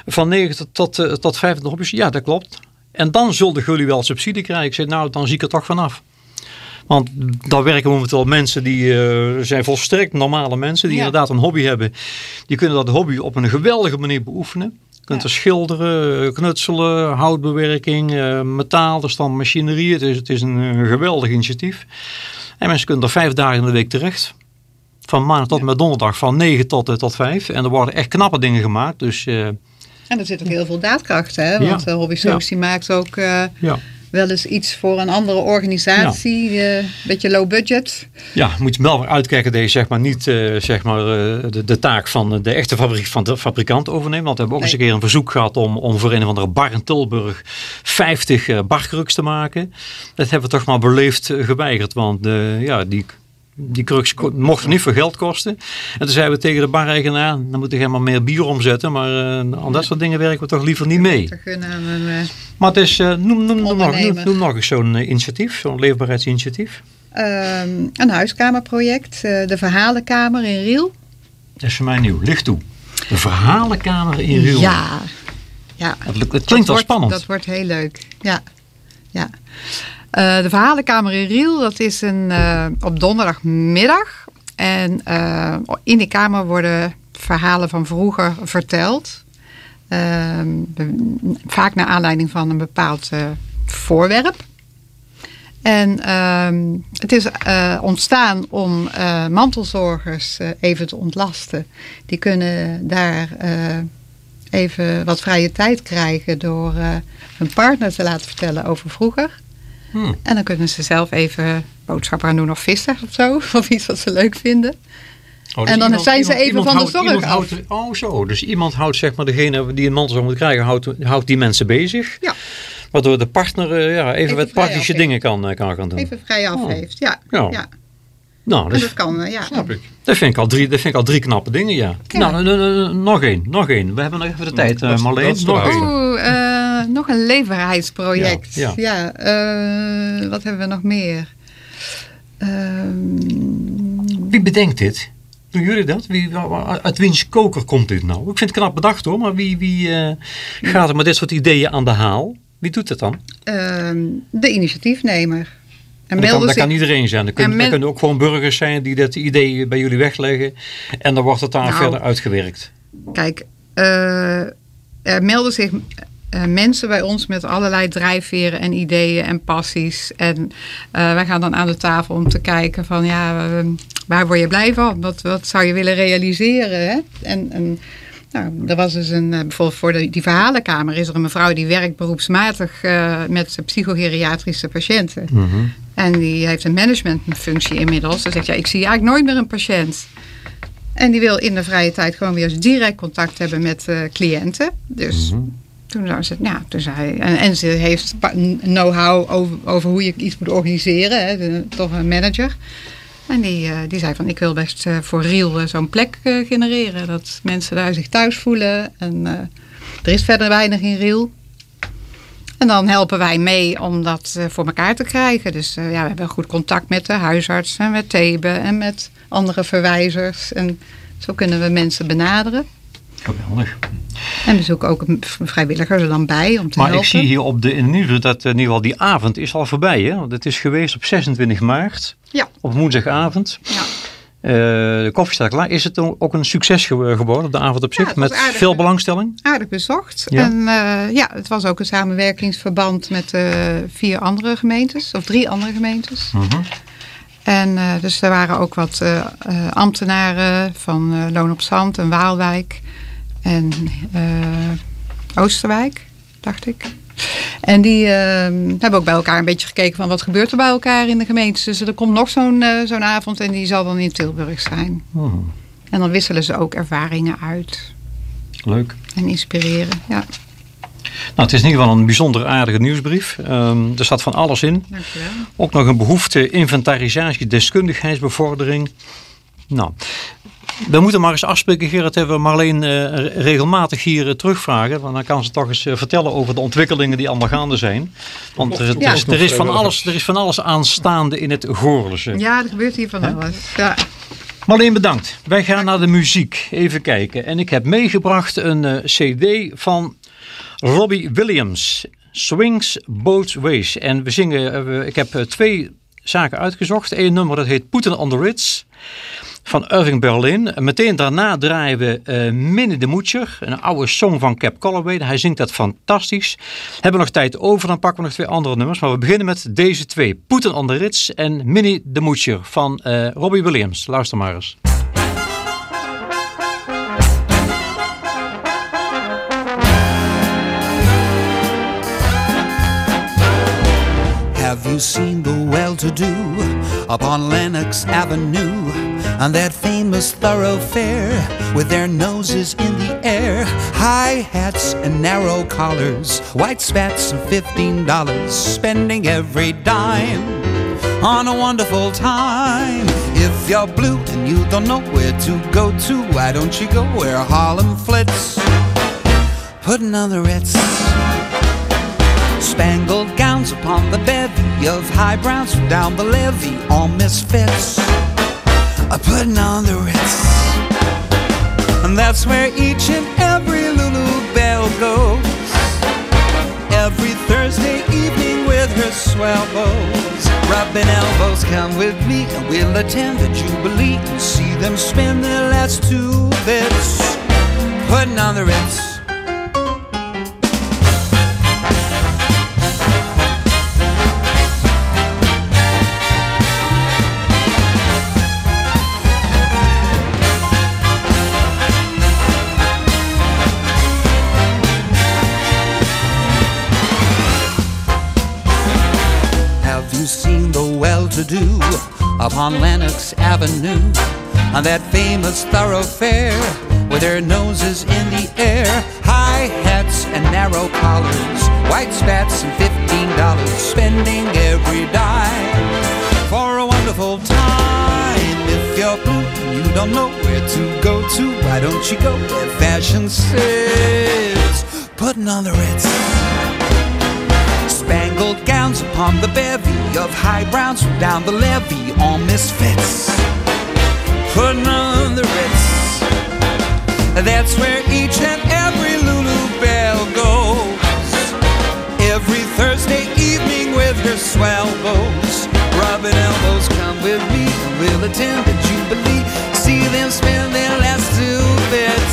van 9 tot, tot, eh, tot 5 in de hobby's... Ja, dat klopt. En dan zullen jullie wel subsidie krijgen. Ik zei, nou, dan zie ik er toch vanaf. Want daar werken momenteel mensen die eh, zijn volstrekt normale mensen. Die Ja. inderdaad een hobby hebben. Die kunnen dat hobby op een geweldige manier beoefenen. kunt er schilderen, knutselen, houtbewerking, uh, metaal, er staan machinerie. Het is, het is een, geweldig initiatief. En mensen kunnen er vijf dagen in de week terecht. Van maandag tot met donderdag van 9 tot, uh, tot 5. En er worden echt knappe dingen gemaakt. Dus, uh, en er zit ook heel veel daadkracht, hè? Want ja. Hobby Soos die maakt ook ja wel eens iets voor een andere organisatie, ja. een beetje low budget. Ja, moet je wel uitkijken dat je zeg maar niet uh, zeg maar, uh, de, de, taak van de echte fabriek, van de fabrikant overneemt. Want we hebben ook nee. eens een keer een verzoek gehad om, om voor een of andere bar in Tilburg 50 uh, barkruks te maken. Dat hebben we toch maar beleefd geweigerd, want ja, die die crux mocht niet veel geld kosten. En toen zeiden we tegen de bar-eigenaar, dan moet je helemaal meer bier omzetten. Maar uh, aan dat soort dingen werken we toch liever niet mee. Een, maar het is, uh, noem, noem, noem, nog, noem, noem, nog eens zo'n initiatief, zo'n leefbaarheidsinitiatief. Um, een huiskamerproject, de Verhalenkamer in Riel. Dat is voor mij nieuw, licht toe. De Verhalenkamer in Riel. Ja. ja. Het, het klinkt wel spannend. Dat wordt heel leuk, ja. ja. Uh, de Verhalenkamer in Riel, dat is een, uh, op donderdagmiddag. En uh, in die kamer worden verhalen van vroeger verteld. vaak naar aanleiding van een bepaald voorwerp. En ehm, het is ontstaan om mantelzorgers even te ontlasten. Die kunnen daar even wat vrije tijd krijgen door hun partner te laten vertellen over vroeger. Hmm. En dan kunnen ze zelf even boodschappen gaan doen of vissen of zo. [LAUGHS] Of iets wat ze leuk vinden. Oh, dus en dan zijn ze even van de zorg af. oh zo, dus iemand houdt zeg maar degene die een mantel moet krijgen, houdt, houdt die mensen bezig. Ja. Waardoor de partner uh, ja, even, even wat praktische dingen kan, uh, kan gaan doen. Even vrij af oh. heeft, ja. ja. ja. Nou, dus, dat kan, uh, ja. Snap ik. Dat vind ik al drie, dat vind ik al drie knappe dingen, ja. ja. Nou, nog één, nog één. We hebben nog even de tijd, uh, Marleen. Nog één nog een leverheidsproject. Ja, ja. Eh, wat hebben we nog meer? Ehm, wie bedenkt dit? Doen jullie dat? Wie, uit wiens koker komt dit nou? Ik vind het knap bedacht hoor, maar wie, wie uh, gaat er met dit soort ideeën aan de haal? Wie doet het dan? Ehm, de initiatiefnemer. En dat, kan, dat kan, iedereen zijn. Er kunnen, kunnen, ook gewoon burgers zijn die dat idee bij jullie wegleggen. En dan wordt het daar nou, verder uitgewerkt. Kijk, uh, er melden zich uh, mensen bij ons met allerlei drijfveren en ideeën en passies. En uh, wij gaan dan aan de tafel om te kijken van ja, waar word je blij van? Wat, wat zou je willen realiseren? Hè? En, en nou, er was dus een, bijvoorbeeld voor de, die verhalenkamer is er een mevrouw die werkt beroepsmatig met psychogeriatrische patiënten. Mm -hmm. En die heeft een managementfunctie inmiddels. Ze zegt ja, ik zie eigenlijk nooit meer een patiënt. En die wil in de vrije tijd gewoon weer direct contact hebben met cliënten. Dus mm -hmm. Nou, toen zei, en, en ze heeft know-how over, over hoe je iets moet organiseren, hè, toch een manager. En die, uh, die zei van, ik wil best uh, voor Riel uh, zo'n plek genereren, dat mensen daar zich thuis voelen. En er is verder weinig in Riel. En dan helpen wij mee om dat voor elkaar te krijgen. Dus ja, we hebben goed contact met de huisarts en met Thebe en met andere verwijzers. En zo kunnen we mensen benaderen. Geweldig. En we zoeken ook vrijwilligers er dan bij om te maar helpen. Maar ik zie hier op de, nieuws dat in ieder geval die avond is al voorbij. Hè? Want het is geweest op 26 maart. Ja. Op woensdagavond. Ja. Uh, de koffie staat klaar. Is het ook een succes geworden op de avond op zich? Ja, met aardig, veel belangstelling? Aardig bezocht. Ja. En uh, ja, het was ook een samenwerkingsverband met uh, vier andere gemeentes. Of drie andere gemeentes. -huh. En dus er waren ook wat ambtenaren van Loon op Zand en Waalwijk en uh, Oosterwijk, dacht ik. En die uh, hebben ook bij elkaar een beetje gekeken van wat gebeurt er bij elkaar in de gemeente. Dus er komt nog zo'n uh, zo'n avond en die zal dan in Tilburg zijn. Oh. En dan wisselen ze ook ervaringen uit. Leuk. En inspireren, ja. Nou, het is in ieder geval een bijzonder aardige nieuwsbrief. Um, er staat van alles in. Dankjewel. Ook nog een behoefte, inventarisatie, deskundigheidsbevordering. Nou, we moeten maar eens afspreken, Gerrit, hebben we Marleen uh, regelmatig hier uh, terugvragen. Want dan kan ze toch eens uh, vertellen over de ontwikkelingen die allemaal gaande zijn. Want er, ja. is, er, is, van alles, er is van alles aanstaande in het Goorlense. Ja, er gebeurt hier van alles. Ja. Marleen, bedankt. Wij gaan naar de muziek. Even kijken. En ik heb meegebracht een cd van Robbie Williams. Swings Both Ways. En we zingen, ik heb twee zaken uitgezocht. Eén nummer dat heet Put on the Ritz. Van Irving Berlin. Meteen daarna draaien we uh, Minnie de Moetjer, een oude song van Cap Calloway. Hij zingt dat fantastisch. Hebben we nog tijd over, dan pakken we nog twee andere nummers. Maar we beginnen met deze twee. Poeten on the Ritz en Minnie de Moetjer van uh, Robbie Williams. Luister maar eens. You seen the well-to-do upon Lenox Avenue on that famous thoroughfare with their noses in the air, high hats and narrow collars, white spats and fifteen dollars, spending every dime on a wonderful time. If you're blue and you don't know where to go to, why don't you go where Harlem flits? Putting on the Ritz Spangled gowns upon the bevy of high browns from down the levee, all misfits are putting on the Ritz. And that's where each and every Lulu Bell goes. Every Thursday evening with her swell bows. Rubbing elbows, come with me and we'll attend the Jubilee and see them spend their last two bits. Putting on the Ritz. Upon Lenox Avenue on that famous thoroughfare with their noses in the air, high hats and narrow collars, white spats and fifteen dollars, spending every dime for a wonderful time. If you're blue and you don't know where to go to, why don't you go where fashion says, putting on the Ritz spangled gowns upon the bevy of high browns down the levee, all misfits. Putting on the Ritz. That's where each and every Lulu Bell goes. Every Thursday evening with her swell bows. Rubbing elbows, come with me and we'll attend the Jubilee. See them spend their last two bits.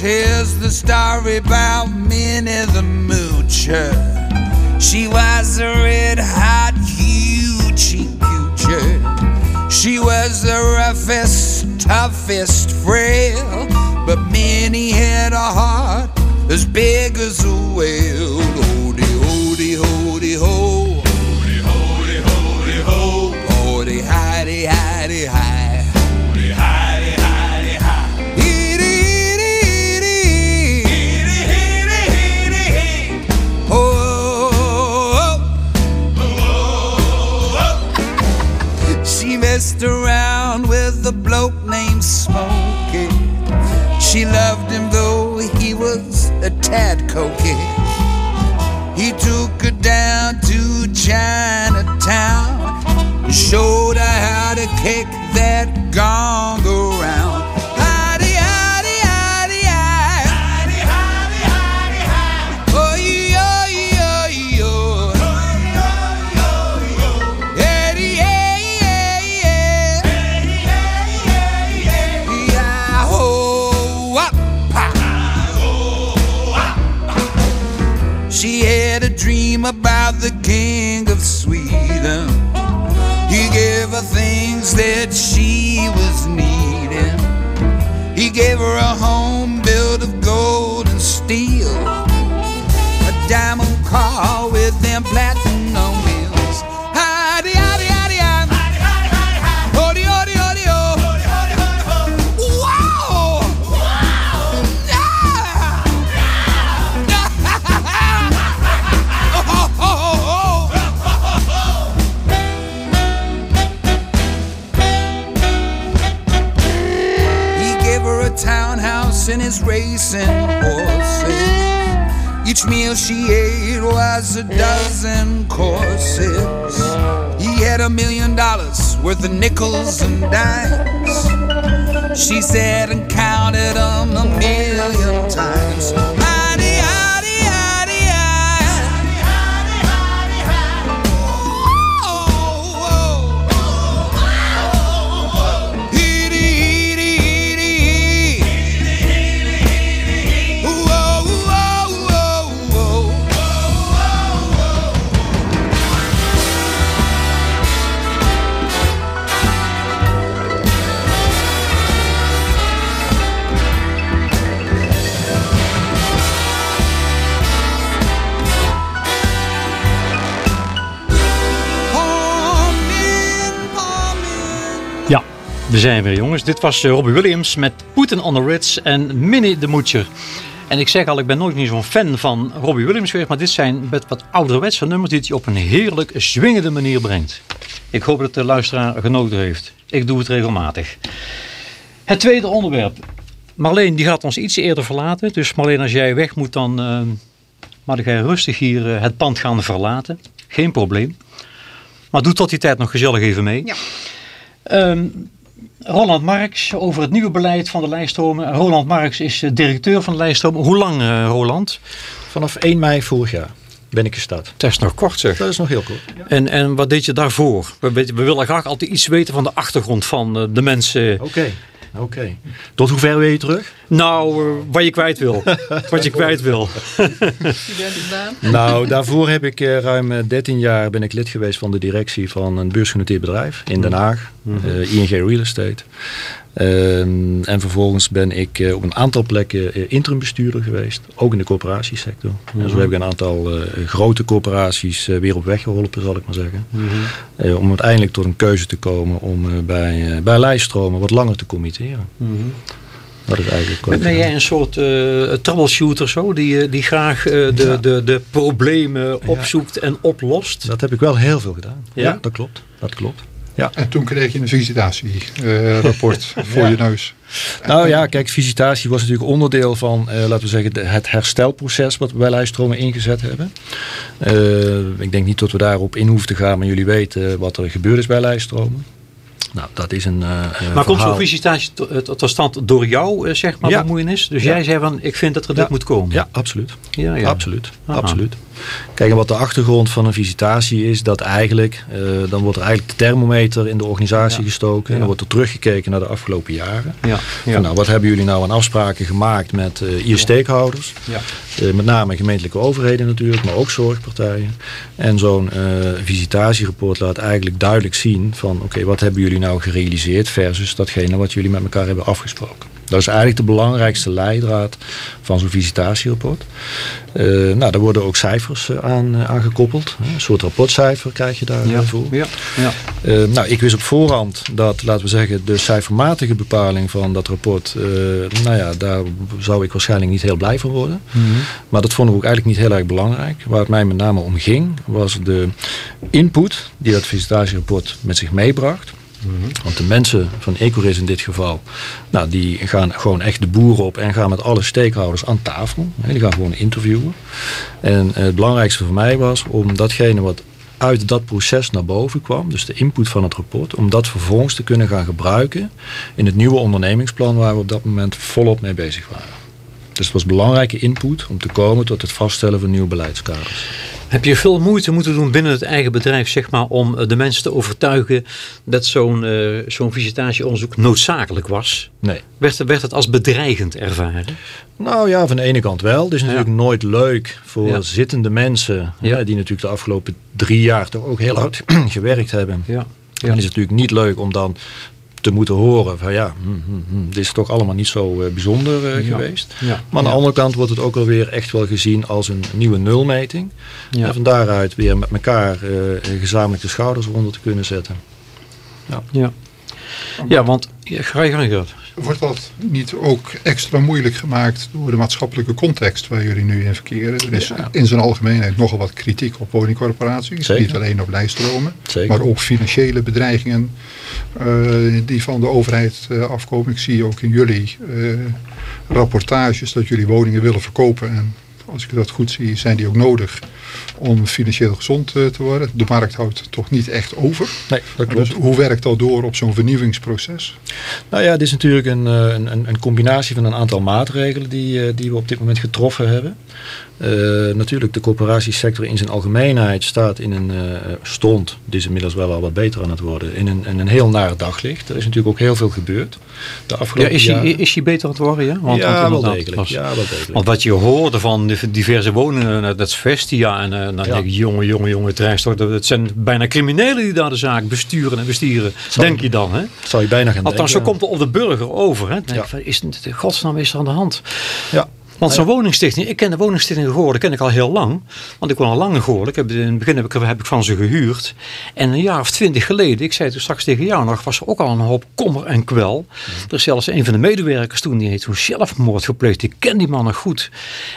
Here's the story about Minnie the Moocher. She was a red hot hoochie coocher. She was the roughest, toughest, frail. But Minnie had a heart as big as a whale. Tad cokey. He took her down to Chinatown, and showed her how to kick that gong that she was needing. He gave her a home built of gold and steel, a diamond car with them platinum and his racing horses. Each meal she ate was a dozen courses. He had a million dollars worth of nickels and dimes. She said and counted them a million times. We zijn weer jongens. Dit was eh, Robbie Williams met Putin on the Ritz en Minnie de Moetjer. En ik zeg al, ik ben nooit niet zo'n fan van Robbie Williams geweest, maar dit zijn met wat ouderwetse nummers die hij op een heerlijk zwingende manier brengt. Ik hoop dat de luisteraar genoten heeft. Ik doe het regelmatig. Het tweede onderwerp. Marleen die gaat ons iets eerder verlaten. Dus Marleen, als jij weg moet, dan eh mag jij rustig hier eh, het pand gaan verlaten. Geen probleem. Maar doe tot die tijd nog gezellig even mee. Ja. Ehm, Roland Marx over het nieuwe beleid van de lijststromen. Roland Marx is eh, directeur van de lijststromen. Hoe lang, eh, Roland? Vanaf 1 mei vorig jaar ben ik gestart. Het is nog kort zeg. Dat is nog heel kort. En, en wat deed je daarvoor? We, we willen graag altijd iets weten van de achtergrond van eh, de mensen. Oké, oké. Tot hoe ver wil je terug? Nou, eh, wat je kwijt wil. [LAUGHS] wat je kwijt wil. Studentenbaan. Nou, daarvoor heb ik eh, ruim eh, 13 jaar ben ik lid geweest van de directie van een beursgenoteerd bedrijf in Den Haag, eh, ING Real Estate. Ehm, en vervolgens ben ik eh, op een aantal plekken eh, interimbestuurder geweest, ook in de coöperatiesector. En zo heb ik een aantal eh, grote coöperaties eh, weer op weg geholpen, zal ik maar zeggen. Eh, om uiteindelijk tot een keuze te komen om bij, bij lijststromen wat langer te committeren. Dat is eigenlijk Ben jij een soort troubleshooter zo? Die, die graag de, Ja. de, de problemen opzoekt en oplost? Dat heb ik wel heel veel gedaan. Ja? ja dat klopt. Dat klopt. Ja. En toen kreeg je een visitatierapport [LAUGHS] voor Ja. je neus. Nou ja, kijk, visitatie was natuurlijk onderdeel van, eh, laten we zeggen, de- het herstelproces wat we bij Lijststromen ingezet hebben. Eh, ik denk niet dat we daarop in hoeven te gaan, maar jullie weten wat er gebeurd is bij Lijststromen. Nou, dat is een. eh, Maar komt zo'n visitatie to- tot tot stand door jou, zeg maar, Ja. bemoeienis? Dus Ja. jij zei van, ik vind dat er Ja. dit moet komen. Ja, absoluut. ja, ja. Absoluut. Aha. absoluut. Kijk, en wat de achtergrond van een visitatie is, dat eigenlijk, eh, dan wordt er eigenlijk de thermometer in de organisatie Ja. gestoken. En Ja. dan wordt er teruggekeken naar de afgelopen jaren. Ja. Van, nou, wat hebben jullie nou aan afspraken gemaakt met eh je stakeholders? ja. Eh, met name gemeentelijke overheden natuurlijk, maar ook zorgpartijen. En zo'n visitatierapport laat eigenlijk duidelijk zien van oké, wat hebben jullie nou gerealiseerd versus datgene wat jullie met elkaar hebben afgesproken. Dat is eigenlijk de belangrijkste leidraad van zo'n visitatierapport. Eh, nou, daar worden ook cijfers eh, aan, eh, aan gekoppeld. Een soort rapportcijfer krijg je Ja, daarvoor. ja, ja. Eh, nou, ik wist op voorhand dat, laten we zeggen, de cijfermatige bepaling van dat rapport, nou ja, daar zou ik waarschijnlijk niet heel blij van worden. Maar dat vonden we ook eigenlijk niet heel erg belangrijk. Waar het mij met name om ging, was de input die dat visitatierapport met zich meebracht. Want de mensen van Ecoris in dit geval, nou, die gaan gewoon echt de boeren op en gaan met alle stakeholders aan tafel. Die gaan gewoon interviewen. En eh, het belangrijkste voor mij was om datgene wat uit dat proces naar boven kwam, dus de input van het rapport, om dat vervolgens te kunnen gaan gebruiken in het nieuwe ondernemingsplan waar we op dat moment volop mee bezig waren. Dus het was belangrijke input om te komen tot het vaststellen van nieuwe beleidskaders. Heb je veel moeite moeten doen binnen het eigen bedrijf, zeg maar, om eh, de mensen te overtuigen dat zo'n eh, zo'n visitatieonderzoek noodzakelijk was? Nee. Werd, werd het als bedreigend ervaren? Nou ja, van de ene kant wel. Het is natuurlijk nooit leuk voor Ja. zittende mensen, Ja. die natuurlijk de afgelopen drie jaar toch ook heel hard [CLEARS THROAT] gewerkt hebben. Ja. Dan is het natuurlijk niet leuk om dan te moeten horen van ja, hm, hm, hm, dit is toch allemaal niet zo eh, bijzonder eh, Ja. geweest. Ja. Maar aan de andere kant wordt het ook alweer echt wel gezien als een nieuwe nulmeting. Ja. En van daaruit weer met elkaar eh, gezamenlijk de schouders eronder te kunnen zetten. Ja. ja, want ja, ga je gang, Gert. Wordt dat niet ook extra moeilijk gemaakt door de maatschappelijke context waar jullie nu in verkeren? Er is in zijn algemeenheid nogal wat kritiek op woningcorporaties. Zeker. Niet alleen op lijststromen, Zeker. maar ook financiële bedreigingen eh, die van de overheid eh, afkomen. Ik zie ook in jullie eh, rapportages dat jullie woningen willen verkopen. En als ik dat goed zie, zijn die ook nodig om financieel gezond eh, te worden. De markt houdt toch niet echt over. Nee, dat Dus hoe werkt dat door op zo'n vernieuwingsproces? Nou ja, dit is natuurlijk een, eh, een, een- combinatie van een aantal maatregelen die, eh, die we op dit moment getroffen hebben. Eh, natuurlijk, de coöperatiesector in zijn algemeenheid staat in een eh, stond, dit is inmiddels wel al wat beter aan het worden, in een, in een heel naar daglicht. Er is natuurlijk ook heel veel gebeurd de Ja, afgelopen is, hij, jaren. is hij beter aan het worden? Ja, ja, want wel inderdaad, degelijk. was- Ja, wel degelijk. Want wat je hoorde van de diverse woningen, dat is Vestia. En eh, dan Ja. denk ik, jongen, jongen, jongen, het zijn bijna criminelen die daar de zaak besturen en bestieren. Zou- Denk je dan, hè? zou je bijna gaan Althans, zo komt het op de burger over. Hè? Denk Ja. van, is godsnaam is er aan de hand? Ja. Want zo'n woningstichting, ik ken de woningstichting Goorden, ken ik al heel lang. Want ik woon al lang in Goorden. Heb, in het begin heb ik, heb ik van ze gehuurd. En een jaar of twintig geleden, ik zei toen straks tegen jou nog, was er ook al een hoop kommer en kwel. Er is zelfs een van de medewerkers toen, die heeft toen zelfmoord gepleegd. Ik ken die man nog goed.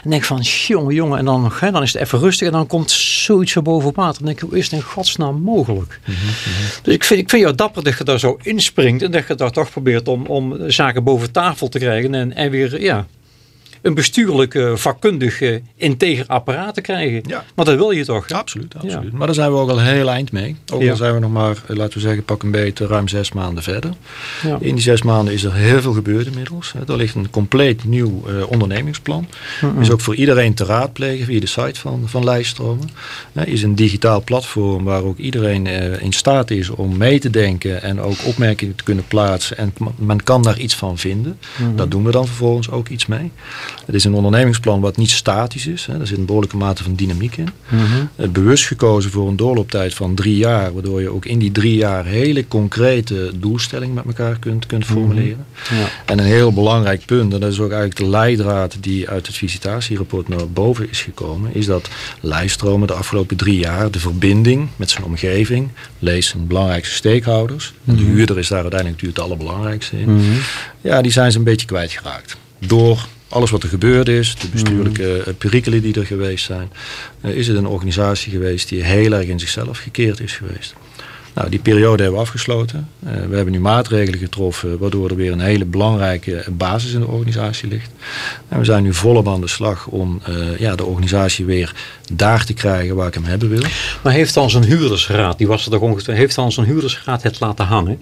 En denk van, jongen, jongen. En dan, hè, dan is het even rustig en dan komt zoiets zo boven water. En denk ik, hoe is het in godsnaam mogelijk? Dus ik vind, ik vind jou dapper dat je daar zo inspringt. En dat je daar toch probeert om, om zaken boven tafel te krijgen. En, en weer, ja, een bestuurlijk, eh, vakkundig, eh, integer apparaat te krijgen. Ja. Want dat wil je toch? Ja, absoluut, absoluut. Maar daar zijn we ook al heel eind mee. Ook al zijn we nog maar, eh, laten we zeggen, pak een beetje ruim zes maanden verder. In die zes maanden is er heel veel gebeurd inmiddels. Er ligt een compleet nieuw ondernemingsplan. Is ook voor iedereen te raadplegen via de site van, van Lijststromen. Is een digitaal platform waar ook iedereen in staat is om mee te denken en ook opmerkingen te kunnen plaatsen. En men kan daar iets van vinden. Daar doen we dan vervolgens ook iets mee. Het is een ondernemingsplan wat niet statisch is. Hè. Er zit een behoorlijke mate van dynamiek in. Het bewust gekozen voor een doorlooptijd van drie jaar, waardoor je ook in die drie jaar hele concrete doelstellingen met elkaar kunt, kunt formuleren. Ja. En een heel belangrijk punt, en dat is ook eigenlijk de leidraad die uit het visitatierapport naar boven is gekomen, is dat lijststromen de afgelopen drie jaar de verbinding met zijn omgeving, lees zijn belangrijkste stakehouders, en de huurder is daar uiteindelijk natuurlijk het allerbelangrijkste in, ja, die zijn ze een beetje kwijtgeraakt. Door alles wat er gebeurd is, de bestuurlijke eh, perikelen die er geweest zijn, eh, is het een organisatie geweest die heel erg in zichzelf gekeerd is geweest. Nou, die periode hebben we afgesloten. Eh, we hebben nu maatregelen getroffen waardoor er weer een hele belangrijke basis in de organisatie ligt. En we zijn nu volop aan de slag om eh, ja, de organisatie weer daar te krijgen waar ik hem hebben wil. Maar heeft dan zo'n huurdersraad, die was er toch ongeveer, heeft dan zo'n huurdersraad het laten hangen?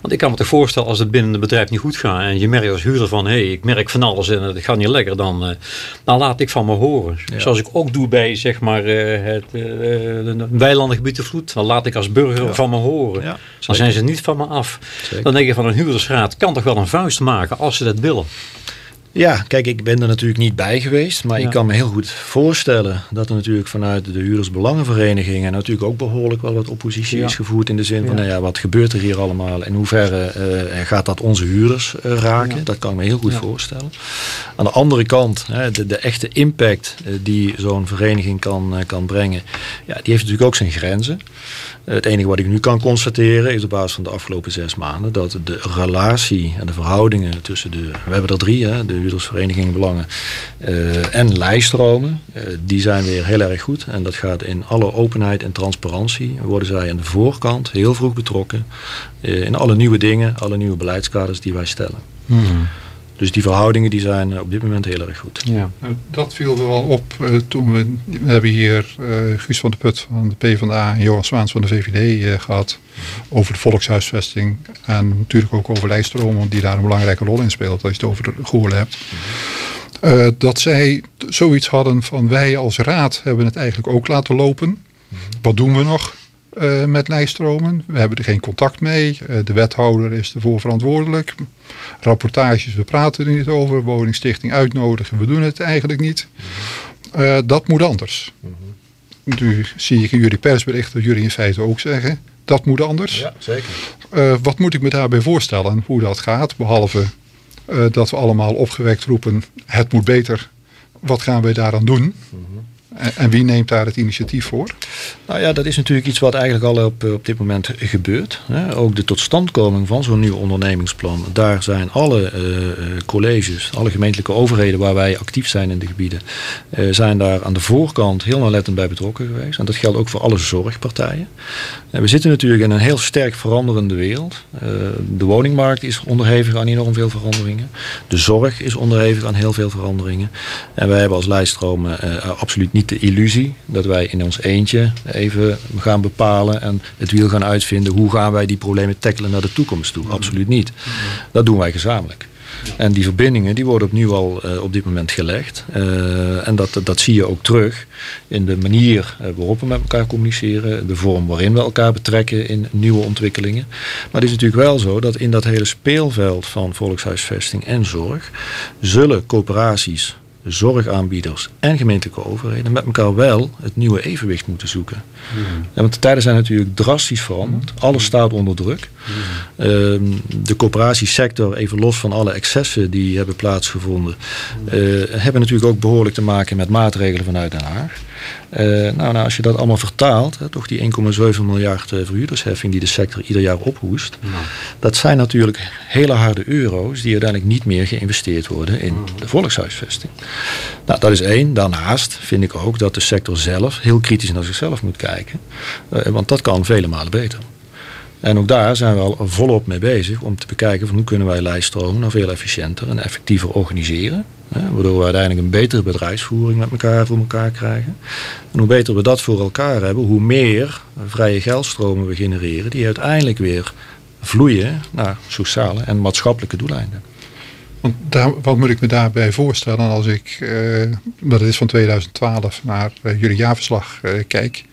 Want ik kan me toch voorstellen als het binnen het bedrijf niet goed gaat en je merkt als huurder van hé, hey, ik merk van alles en het gaat niet lekker, dan, eh, dan laat ik van me horen. Ja. Zoals ik ook doe bij zeg maar het uh, weilandengebied de vloed, dan laat ik als burger Ja. Van me horen. Ja, dan zijn ze niet van me af. Zeker. Dan denk je van een huurdersraad kan toch wel een vuist maken als ze dat willen. Ja, kijk, ik ben er natuurlijk niet bij geweest, maar Ja. ik kan me heel goed voorstellen dat er natuurlijk vanuit de huurdersbelangenverenigingen natuurlijk ook behoorlijk wel wat oppositie Ja. is gevoerd in de zin van, Ja. nou ja, wat gebeurt er hier allemaal en in hoeverre eh, gaat dat onze huurders eh, raken? Dat kan ik me heel goed voorstellen. Aan de andere kant, hè, de, de echte impact eh, die zo'n vereniging kan, eh, kan brengen, ja, die heeft natuurlijk ook zijn grenzen. Het enige wat ik nu kan constateren is op basis van de afgelopen zes maanden dat de relatie en de verhoudingen tussen de, we hebben er drie, hè, de huurdersvereniging Belangen eh, en lijststromen, eh, die zijn weer heel erg goed. En dat gaat in alle openheid en transparantie. Worden zij aan de voorkant heel vroeg betrokken eh, in alle nieuwe dingen, alle nieuwe beleidskaders die wij stellen. Dus die verhoudingen die zijn eh, op dit moment heel erg goed. Ja. Nou, dat viel er wel op eh, toen we, we hebben hier eh, Guus van de Put van de PvdA en Johan Swaans van de VVD eh, gehad over de volkshuisvesting en natuurlijk ook over Lijststroom, want die daar een belangrijke rol in speelt als je het over de Goorlen hebt. Eh, dat zij zoiets hadden van wij als raad hebben het eigenlijk ook laten lopen. Wat doen we nog eh, met lijststromen? We hebben er geen contact mee. Eh, de wethouder is ervoor verantwoordelijk. Rapportages, we praten er niet over. Woningstichting uitnodigen, we doen het eigenlijk niet. Eh, dat moet anders. Nu zie ik in jullie persbericht dat jullie in feite ook zeggen, dat moet anders. zeker. Eh, wat moet ik me daarbij voorstellen hoe dat gaat? Behalve eh, dat we allemaal opgewekt roepen, het moet beter. Wat gaan wij daaraan doen? En, en wie neemt daar het initiatief voor? Nou ja, dat is natuurlijk iets wat eigenlijk al op, op dit moment gebeurt. Ook de totstandkoming van zo'n nieuw ondernemingsplan. Daar zijn alle uh, colleges, alle gemeentelijke overheden waar wij actief zijn in de gebieden, zijn daar aan de voorkant heel nauwlettend bij betrokken geweest. En dat geldt ook voor alle zorgpartijen. En we zitten natuurlijk in een heel sterk veranderende wereld. de woningmarkt is onderhevig aan enorm veel veranderingen. De zorg is onderhevig aan heel veel veranderingen. En wij hebben als lijststromen absoluut niet de illusie dat wij in ons eentje even gaan bepalen en het wiel gaan uitvinden. Hoe gaan wij die problemen tackelen naar de toekomst toe? Absoluut niet. Dat doen wij gezamenlijk. En die verbindingen die worden opnieuw al uh, op dit moment gelegd. Uh, en dat, dat zie je ook terug in de manier uh, waarop we met elkaar communiceren. De vorm waarin we elkaar betrekken in nieuwe ontwikkelingen. Maar het is natuurlijk wel zo dat in dat hele speelveld van volkshuisvesting en zorg... zullen coöperaties zorgaanbieders en gemeentelijke overheden met elkaar wel het nieuwe evenwicht moeten zoeken. Mm. want de tijden zijn natuurlijk drastisch veranderd. Alles staat onder druk. Mm. Uh, de coöperatiesector, even los van alle excessen die hebben plaatsgevonden, uh, hebben natuurlijk ook behoorlijk te maken met maatregelen vanuit Den Haag. Uh, nou, nou, als je dat allemaal vertaalt, hè, toch die 1,7 miljard uh, verhuurdersheffing die de sector ieder jaar ophoest, dat zijn natuurlijk hele harde euro's die uiteindelijk niet meer geïnvesteerd worden in de volkshuisvesting. Nou, dat is één. Daarnaast vind ik ook dat de sector zelf heel kritisch naar zichzelf moet kijken, uh, want dat kan vele malen beter. En ook daar zijn we al volop mee bezig om te bekijken van hoe kunnen wij lijststromen nou veel efficiënter en effectiever organiseren. Hè, waardoor we uiteindelijk een betere bedrijfsvoering met elkaar voor elkaar krijgen. En hoe beter we dat voor elkaar hebben, hoe meer vrije geldstromen we genereren die uiteindelijk weer vloeien naar sociale en maatschappelijke doeleinden. Want daar, wat moet ik me daarbij voorstellen als ik, uh, dat is van 2012, naar uh, jullie jaarverslag uh, kijk?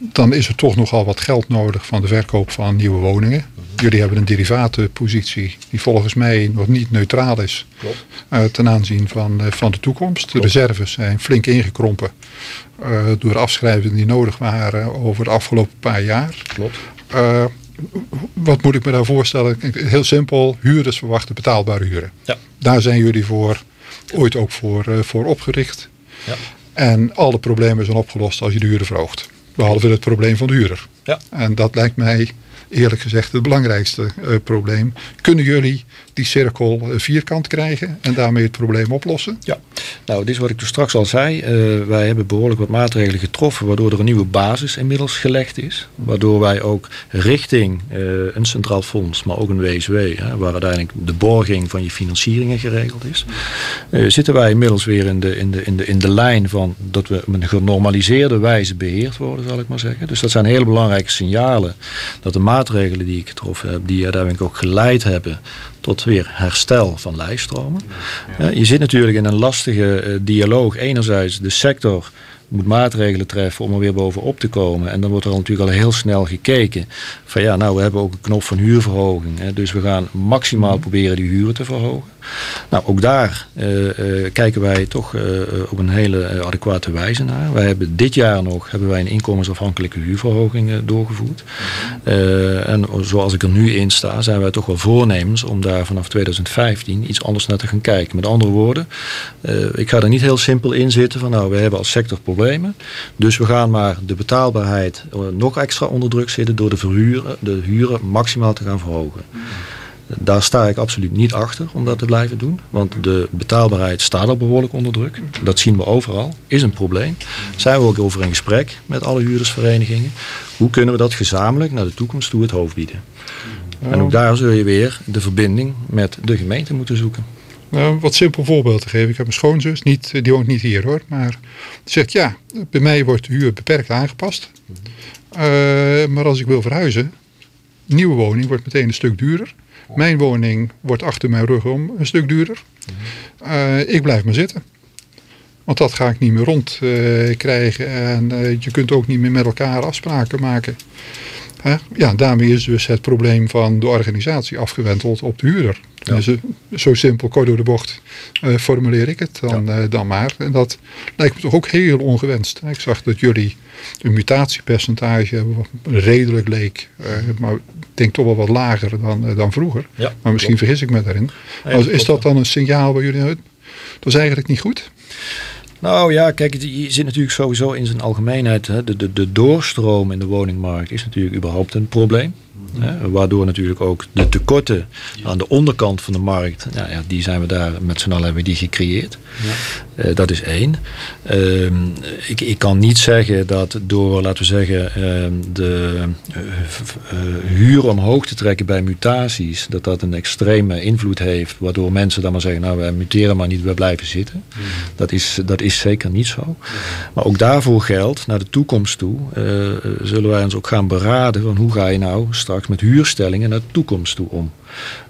dan is er toch nogal wat geld nodig van de verkoop van nieuwe woningen. Jullie hebben een derivatenpositie die volgens mij nog niet neutraal is ten aanzien van, van de toekomst. De reserves zijn flink ingekrompen door afschrijvingen die nodig waren over de afgelopen paar jaar. Klopt. Wat moet ik me daar voorstellen? Heel simpel, huurders verwachten betaalbare huren. Ja. Daar zijn jullie voor, ooit ook voor, voor opgericht. Ja. En alle problemen zijn opgelost als je de huren verhoogt. Behalve het probleem van de huurder. Ja. En dat lijkt mij eerlijk gezegd het belangrijkste uh, probleem. Kunnen jullie die cirkel uh, vierkant krijgen en daarmee het probleem oplossen? Ja, nou dit is wat ik toen straks al zei. Uh, wij hebben behoorlijk wat maatregelen getroffen waardoor er een nieuwe basis inmiddels gelegd is. Waardoor wij ook richting een centraal fonds, maar ook een WSW, hè, waar uiteindelijk de borging van je financieringen geregeld is. zitten wij inmiddels weer in de, in, de, in, de, in de lijn van dat we op een genormaliseerde wijze beheerd worden, zal ik maar zeggen. Dus dat zijn hele belangrijke signalen dat de maatregelen die ik getroffen heb, die uiteindelijk ook geleid hebben tot weer herstel van lijststromen. Ja. je zit natuurlijk in een lastige uh, dialoog. Enerzijds de sector moet maatregelen treffen om er weer bovenop te komen. En dan wordt er natuurlijk al heel snel gekeken van ja, nou we hebben ook een knop van huurverhoging. Hè, dus we gaan maximaal proberen die huren te verhogen. Nou, ook daar uh, uh, kijken wij toch uh, op een hele adequate wijze naar. Wij hebben dit jaar nog hebben wij een inkomensafhankelijke huurverhoging doorgevoerd. en zoals ik er nu in sta, zijn wij toch wel voornemens om daar vanaf 2015 iets anders naar te gaan kijken. Met andere woorden, ik ga er niet heel simpel in zitten van nou, we hebben als sector problemen. Dus we gaan maar de betaalbaarheid nog extra onder druk zitten door de, verhuren, de huren maximaal te gaan verhogen. Daar sta ik absoluut niet achter om dat te blijven doen. Want de betaalbaarheid staat al behoorlijk onder druk. Dat zien we overal. Is een probleem. Zijn we ook over in gesprek met alle huurdersverenigingen. Hoe kunnen we dat gezamenlijk naar de toekomst toe het hoofd bieden? En ook daar zul je weer de verbinding met de gemeente moeten zoeken. Nou, wat simpel voorbeeld te geven. Ik heb een schoonzus, niet, die woont niet hier hoor. Maar die zegt ja, bij mij wordt de huur beperkt aangepast. Uh, maar als ik wil verhuizen, nieuwe woning wordt meteen een stuk duurder. Mijn woning wordt achter mijn rug om een stuk duurder. Uh, ik blijf maar zitten. Want dat ga ik niet meer rond uh, krijgen. En je kunt ook niet meer met elkaar afspraken maken. Ja, daarmee is dus het probleem van de organisatie afgewenteld op de huurder. Ja. Dus, zo simpel, kort door de bocht, uh, formuleer ik het dan, ja. uh, dan maar. En dat lijkt me toch ook heel ongewenst. Ik zag dat jullie een mutatiepercentage hebben wat redelijk leek. Uh, maar ik denk toch wel wat lager dan, dan vroeger. Ja, maar misschien klopt. vergis ik me daarin. Is dat dan een signaal waar jullie uit? Dat is eigenlijk niet goed? Nou ja, kijk, je zit natuurlijk sowieso in zijn algemeenheid. Hè, de, de, de doorstroom in de woningmarkt is natuurlijk überhaupt een probleem. Hè, waardoor natuurlijk ook de tekorten aan de onderkant van de markt, nou ja, die zijn we daar met z'n allen hebben die gecreëerd. Ja. Uh, dat is één. Uh, ik, ik kan niet zeggen dat door, laten we zeggen, uh, de uh, huur omhoog te trekken bij mutaties, dat dat een extreme invloed heeft, waardoor mensen dan maar zeggen, nou wij muteren maar niet, we blijven zitten. Mm. Dat, is, dat is zeker niet zo. Maar ook daarvoor geldt, naar de toekomst toe, zullen wij ons ook gaan beraden van hoe ga je nou straks met huurstellingen naar de toekomst toe om.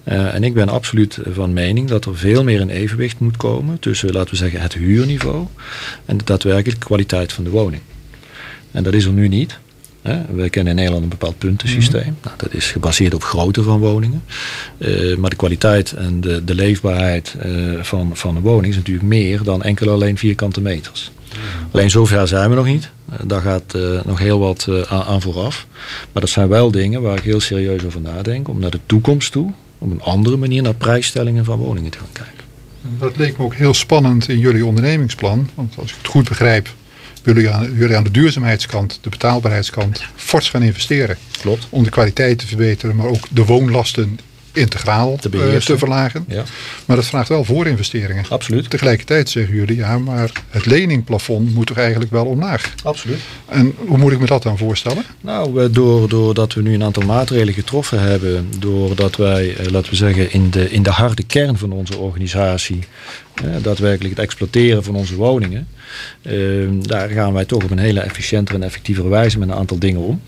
Uh, en ik ben absoluut van mening dat er veel meer een evenwicht moet komen tussen, laten we zeggen, het huurniveau en de daadwerkelijke kwaliteit van de woning. En dat is er nu niet. Hè. We kennen in Nederland een bepaald puntensysteem. Mm -hmm. nou, dat is gebaseerd op grootte van woningen. Uh, maar de kwaliteit en de, de leefbaarheid uh, van, van een woning is natuurlijk meer dan enkel alleen vierkante meters. Alleen zover zijn we nog niet. Daar gaat uh, nog heel wat uh, aan vooraf. Maar dat zijn wel dingen waar ik heel serieus over nadenk. Om naar de toekomst toe, op een andere manier naar prijsstellingen van woningen te gaan kijken. Dat leek me ook heel spannend in jullie ondernemingsplan. Want als ik het goed begrijp, willen jullie aan, jullie aan de duurzaamheidskant, de betaalbaarheidskant, fors gaan investeren. Klopt. Om de kwaliteit te verbeteren, maar ook de woonlasten integraal te, uh, te verlagen. Ja. Maar dat vraagt wel voorinvesteringen. Absoluut. Tegelijkertijd zeggen jullie, ja, maar het leningplafond moet toch eigenlijk wel omlaag. Absoluut. En hoe moet ik me dat dan voorstellen? Nou, door, doordat we nu een aantal maatregelen getroffen hebben, doordat wij, eh, laten we zeggen, in de, in de harde kern van onze organisatie, eh, daadwerkelijk het exploiteren van onze woningen, eh, daar gaan wij toch op een hele efficiëntere en effectievere wijze met een aantal dingen om.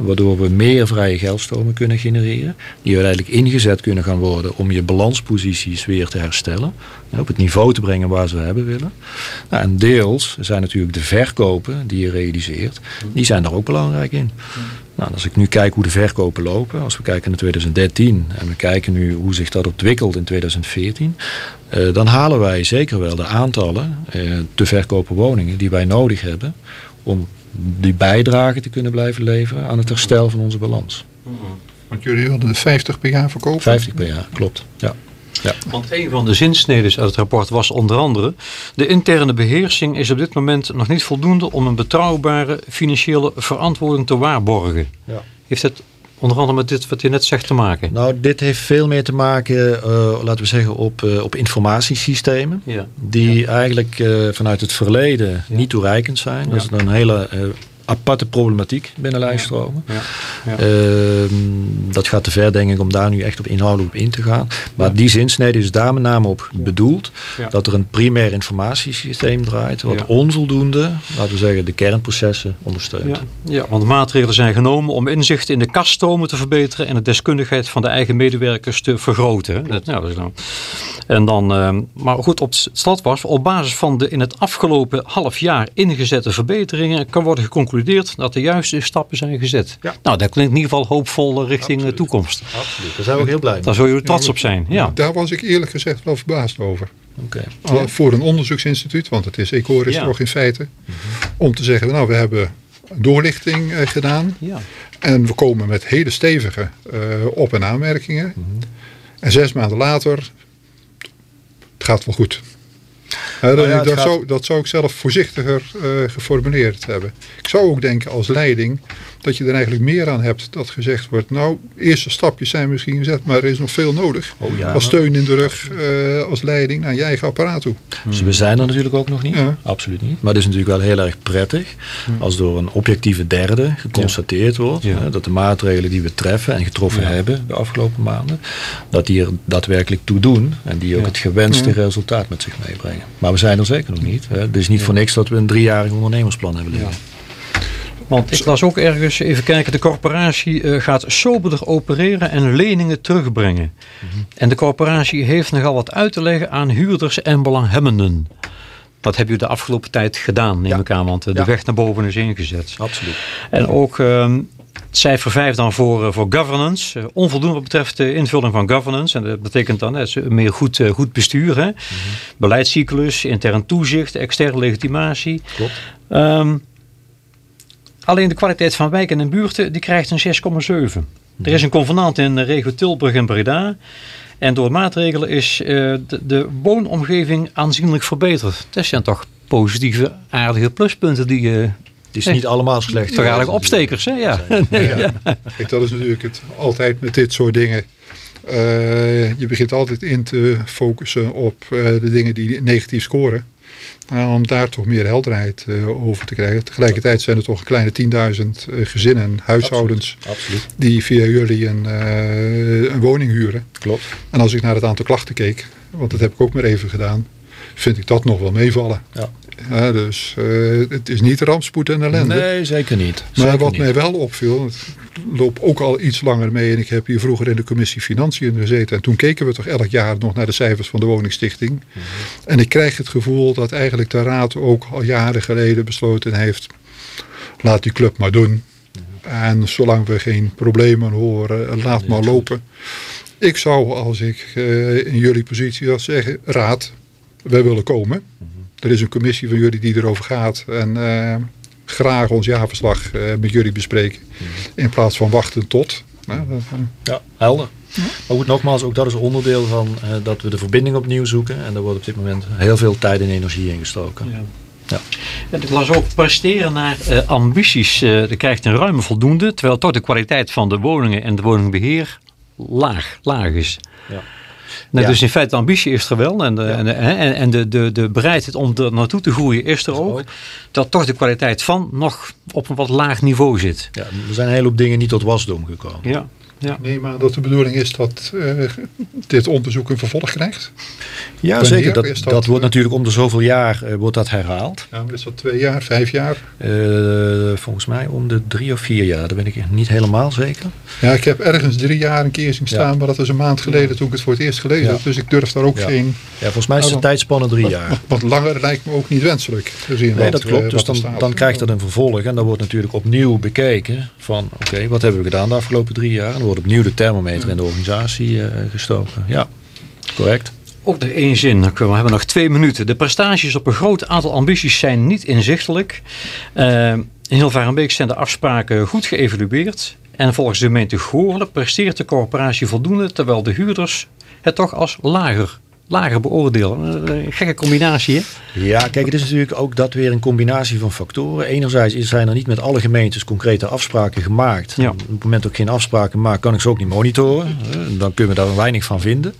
Waardoor we meer vrije geldstromen kunnen genereren. Die uiteindelijk ingezet kunnen gaan worden om je balansposities weer te herstellen. Op het niveau te brengen waar ze hebben willen. Nou, en deels zijn natuurlijk de verkopen die je realiseert. Die zijn daar ook belangrijk in. Nou, als ik nu kijk hoe de verkopen lopen. Als we kijken naar 2013 en we kijken nu hoe zich dat ontwikkelt in 2014. Uh, dan halen wij zeker wel de aantallen uh, te verkopen woningen die wij nodig hebben. Om die bijdrage te kunnen blijven leveren aan het herstel van onze balans. Want jullie wilden 50 per jaar verkopen? 50 per jaar, klopt. Ja. Ja. Want een van de zinsneden uit het rapport was onder andere... de interne beheersing is op dit moment nog niet voldoende... om een betrouwbare financiële verantwoording te waarborgen. Ja. Heeft het onder andere met dit wat je net zegt te maken? Nou, dit heeft veel meer te maken, uh, laten we zeggen, op, uh, op informatiesystemen. Ja. Die ja. eigenlijk uh, vanuit het verleden ja. niet toereikend zijn. Dat is een hele aparte problematiek binnen lijststromen. Ja. Ja. Uh, dat gaat te ver denk ik om daar nu echt op inhoudelijk op in te gaan. Maar die zinsnede is daar met name op bedoeld. Dat er een primair informatiesysteem draait. Wat onvoldoende, laten we zeggen, de kernprocessen ondersteunt. Ja. want maatregelen zijn genomen om inzicht in de kaststromen te verbeteren. En de deskundigheid van de eigen medewerkers te vergroten. Dat, dat is. En dan, uh, maar goed, op slot was, op basis van de in het afgelopen half jaar ingezette verbeteringen kan worden geconcludeerd dat de juiste stappen zijn gezet. Ja. Nou, dat klinkt in ieder geval hoopvol richting de toekomst. Absoluut, daar zijn we ook heel blij mee. Daar zul je trots op zijn, ja. Daar was ik eerlijk gezegd wel verbaasd over. Okay. Ja. Voor een onderzoeksinstituut, want het is Ecoris ja. toch in feite, mm -hmm. om te zeggen, nou we hebben doorlichting uh, gedaan ja. en we komen met hele stevige uh, op- en aanmerkingen. Mm -hmm. En zes maanden later het gaat wel goed. Nou ja, dat, gaat... zou, dat zou ik zelf voorzichtiger uh, geformuleerd hebben. Ik zou ook denken als leiding dat je er eigenlijk meer aan hebt dat gezegd wordt, nou, eerste stapjes zijn misschien gezet, maar er is nog veel nodig. Oh, ja, als steun in de rug, uh, als leiding naar je eigen apparaat toe. Dus we zijn er natuurlijk ook nog niet, ja. absoluut niet. Maar het is natuurlijk wel heel erg prettig hmm. als door een objectieve derde geconstateerd wordt dat de maatregelen die we treffen en getroffen hebben de afgelopen maanden, dat die er daadwerkelijk toe doen en die ook het gewenste resultaat met zich meebrengen. Maar we zijn er zeker nog niet. Hè. Het is niet voor niks dat we een driejarig ondernemersplan hebben liggen. Want ik las ook ergens, even kijken, de corporatie uh, gaat soberder opereren en leningen terugbrengen. Mm -hmm. En de corporatie heeft nogal wat uit te leggen aan huurders en belanghebbenden. Dat heb je de afgelopen tijd gedaan, neem ja. ik aan, want de ja. weg naar boven is ingezet. Absoluut. En ook uh, cijfer 5 dan voor, uh, voor governance. Uh, onvoldoende wat betreft de invulling van governance. En dat betekent dan uh, meer goed, goed bestuur. Hè? Mm -hmm. Beleidscyclus, intern toezicht, externe legitimatie. Klopt. Um, Alleen de kwaliteit van wijken en buurten die krijgt een 6,7. Er is een convenant in de regio Tilburg en Breda. En door maatregelen is uh, de, de, woonomgeving aanzienlijk verbeterd. Dat zijn toch positieve, aardige pluspunten die je... Het is niet allemaal slecht. Toch eigenlijk opstekers, hè? [LAUGHS] Ja. Ja. Kijk, dat is natuurlijk het, altijd met dit soort dingen. Uh, je begint altijd in te focussen op uh, de dingen die negatief scoren. Om daar toch meer helderheid over te krijgen. Tegelijkertijd zijn er toch een kleine 10.000 gezinnen, huishoudens, Absoluut. Absoluut. die via jullie een, een woning huren. Klopt. En als ik naar het aantal klachten keek, want dat heb ik ook maar even gedaan, vind ik dat nog wel meevallen. Ja. Ja, dus uh, het is niet rampspoed en ellende. Nee, zeker niet. Maar zeker wat niet. mij wel opviel, ik loop ook al iets langer mee en ik heb hier vroeger in de commissie Financiën gezeten. En toen keken we toch elk jaar nog naar de cijfers van de woningstichting. Mm Mhm. -hmm. En ik krijg het gevoel dat eigenlijk de raad ook al jaren geleden besloten heeft, laat die club maar doen. Mm Mhm. -hmm. En zolang we geen problemen horen, laat maar lopen. Ik zou als ik uh, in jullie positie zou zeggen, raad, wij willen komen. Mm -hmm. Er is een commissie van jullie die erover gaat. En uh, graag ons jaarverslag uh, met jullie bespreken. Mm. In plaats van wachten tot. Nou, uh, ja, helder. Maar goed, nogmaals, ook dat is onderdeel van uh, dat we de verbinding opnieuw zoeken. En daar wordt op dit moment heel veel tijd en energie in gestoken. Ja. Ja. En ik las ook presteren naar uh, ambities. Uh, dat krijgt een ruime voldoende. Terwijl toch de kwaliteit van de woningen en de woningbeheer laag, laag is. Ja. Nou, ja. Dus in feite de ambitie is er wel en de, ja. en, en de, de, de bereidheid om er naartoe te groeien is er ook. ook. Dat toch de kwaliteit van nog op een wat laag niveau zit. Ja, er zijn een hele hoop dingen niet tot wasdom gekomen. Ja. Ja. Nee, maar dat de bedoeling is dat uh, [LAUGHS] dit onderzoek een vervolg krijgt? Ja, Wanneer zeker. Dat, dat, dat, wordt natuurlijk om de zoveel jaar uh, wordt dat herhaald. Ja, maar is dat twee jaar, vijf jaar? Uh, volgens mij om de drie of vier jaar. Daar ben ik niet helemaal zeker. Ja, ik heb ergens drie jaar een keer zien staan, ja. maar dat was een maand geleden toen ik het voor het eerst gelezen ja. heb. Dus ik durf daar ook geen... Ja, volgens mij is de tijdspanne drie jaar. Want, want langer lijkt me ook niet wenselijk. nee, wat, dat klopt. dus dan, dan krijgt dat een vervolg. En dan wordt natuurlijk opnieuw bekeken van, oké, okay, wat hebben we gedaan de afgelopen drie jaar? Wordt opnieuw de thermometer in de organisatie uh, gestoken. Ja, correct. Ook de één zin, we hebben nog twee minuten. De prestaties op een groot aantal ambities zijn niet inzichtelijk. Uh, in Hilvarenbeek zijn de afspraken goed geëvalueerd. En volgens de gemeente Goorlen presteert de corporatie voldoende... terwijl de huurders het toch als lager lager beoordelen. Een gekke combinatie, hè? Ja, kijk, het is natuurlijk ook dat weer een combinatie van factoren. Enerzijds zijn er niet met alle gemeentes concrete afspraken gemaakt. Ja. Op het moment dat ik geen afspraken maak, kan ik ze ook niet monitoren. Dan kunnen we daar weinig van vinden.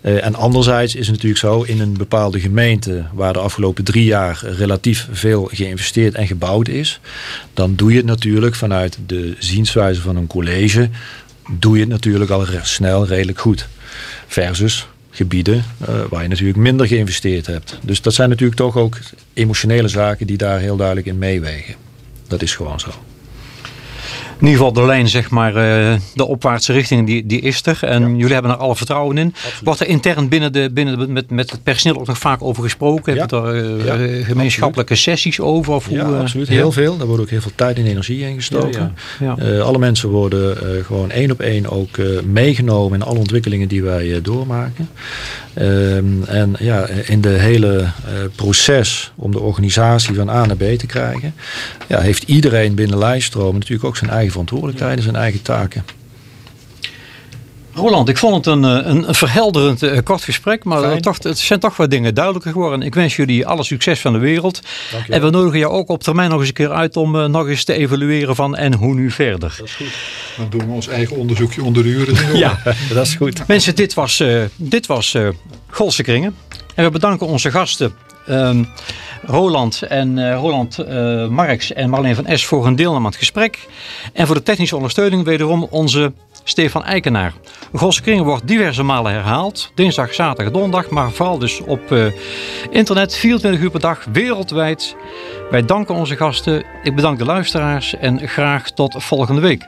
Uh, en anderzijds is het natuurlijk zo, in een bepaalde gemeente waar de afgelopen drie jaar relatief veel geïnvesteerd en gebouwd is, dan doe je het natuurlijk vanuit de zienswijze van een college, doe je het natuurlijk al snel redelijk goed. Versus gebieden uh, waar je natuurlijk minder geïnvesteerd hebt. Dus dat zijn natuurlijk toch ook emotionele zaken die daar heel duidelijk in meewegen. Dat is gewoon zo. In ieder geval de lijn, zeg maar, uh, de opwaartse richting, die, die is er. En ja. jullie hebben er alle vertrouwen in. Absoluut. Wordt er intern binnen, de, binnen de, met, met het personeel ook nog vaak over gesproken? Ja. Heb je er uh, ja. gemeenschappelijke absoluut. sessies over? Of ja, hoe, absoluut. Heel veel. Daar wordt ook heel veel tijd en energie in gestoken. Uh, alle mensen worden gewoon één op één ook meegenomen in alle ontwikkelingen die wij doormaken. Ehm, en ja, in de hele proces om de organisatie van A naar B te krijgen, ja, heeft iedereen binnen lijststroom natuurlijk ook zijn eigen verantwoordelijkheden, zijn eigen taken. Roland, ik vond het een, een, een verhelderend uh, kort gesprek, maar toch, het zijn toch wat dingen duidelijker geworden. Ik wens jullie alle succes van de wereld. En we nodigen jou ook op termijn nog eens een keer uit om uh, nog eens te evalueren van en hoe nu verder. Dat is goed. Dan doen we ons eigen onderzoekje onder de uren. ja, [LAUGHS] dat is goed. Mensen, dit was, uh, dit was Golse Kringen. En we bedanken onze gasten. Um, Roland en uh, Roland uh, Marks en Marleen van S voor hun deelname aan het gesprek. En voor de technische ondersteuning wederom onze Stefan Eikenaar. Goskring wordt diverse malen herhaald. Dinsdag, zaterdag, donderdag. Maar vooral dus op eh, internet. 24 uur per dag, wereldwijd. Wij danken onze gasten. Ik bedank de luisteraars. En graag tot volgende week.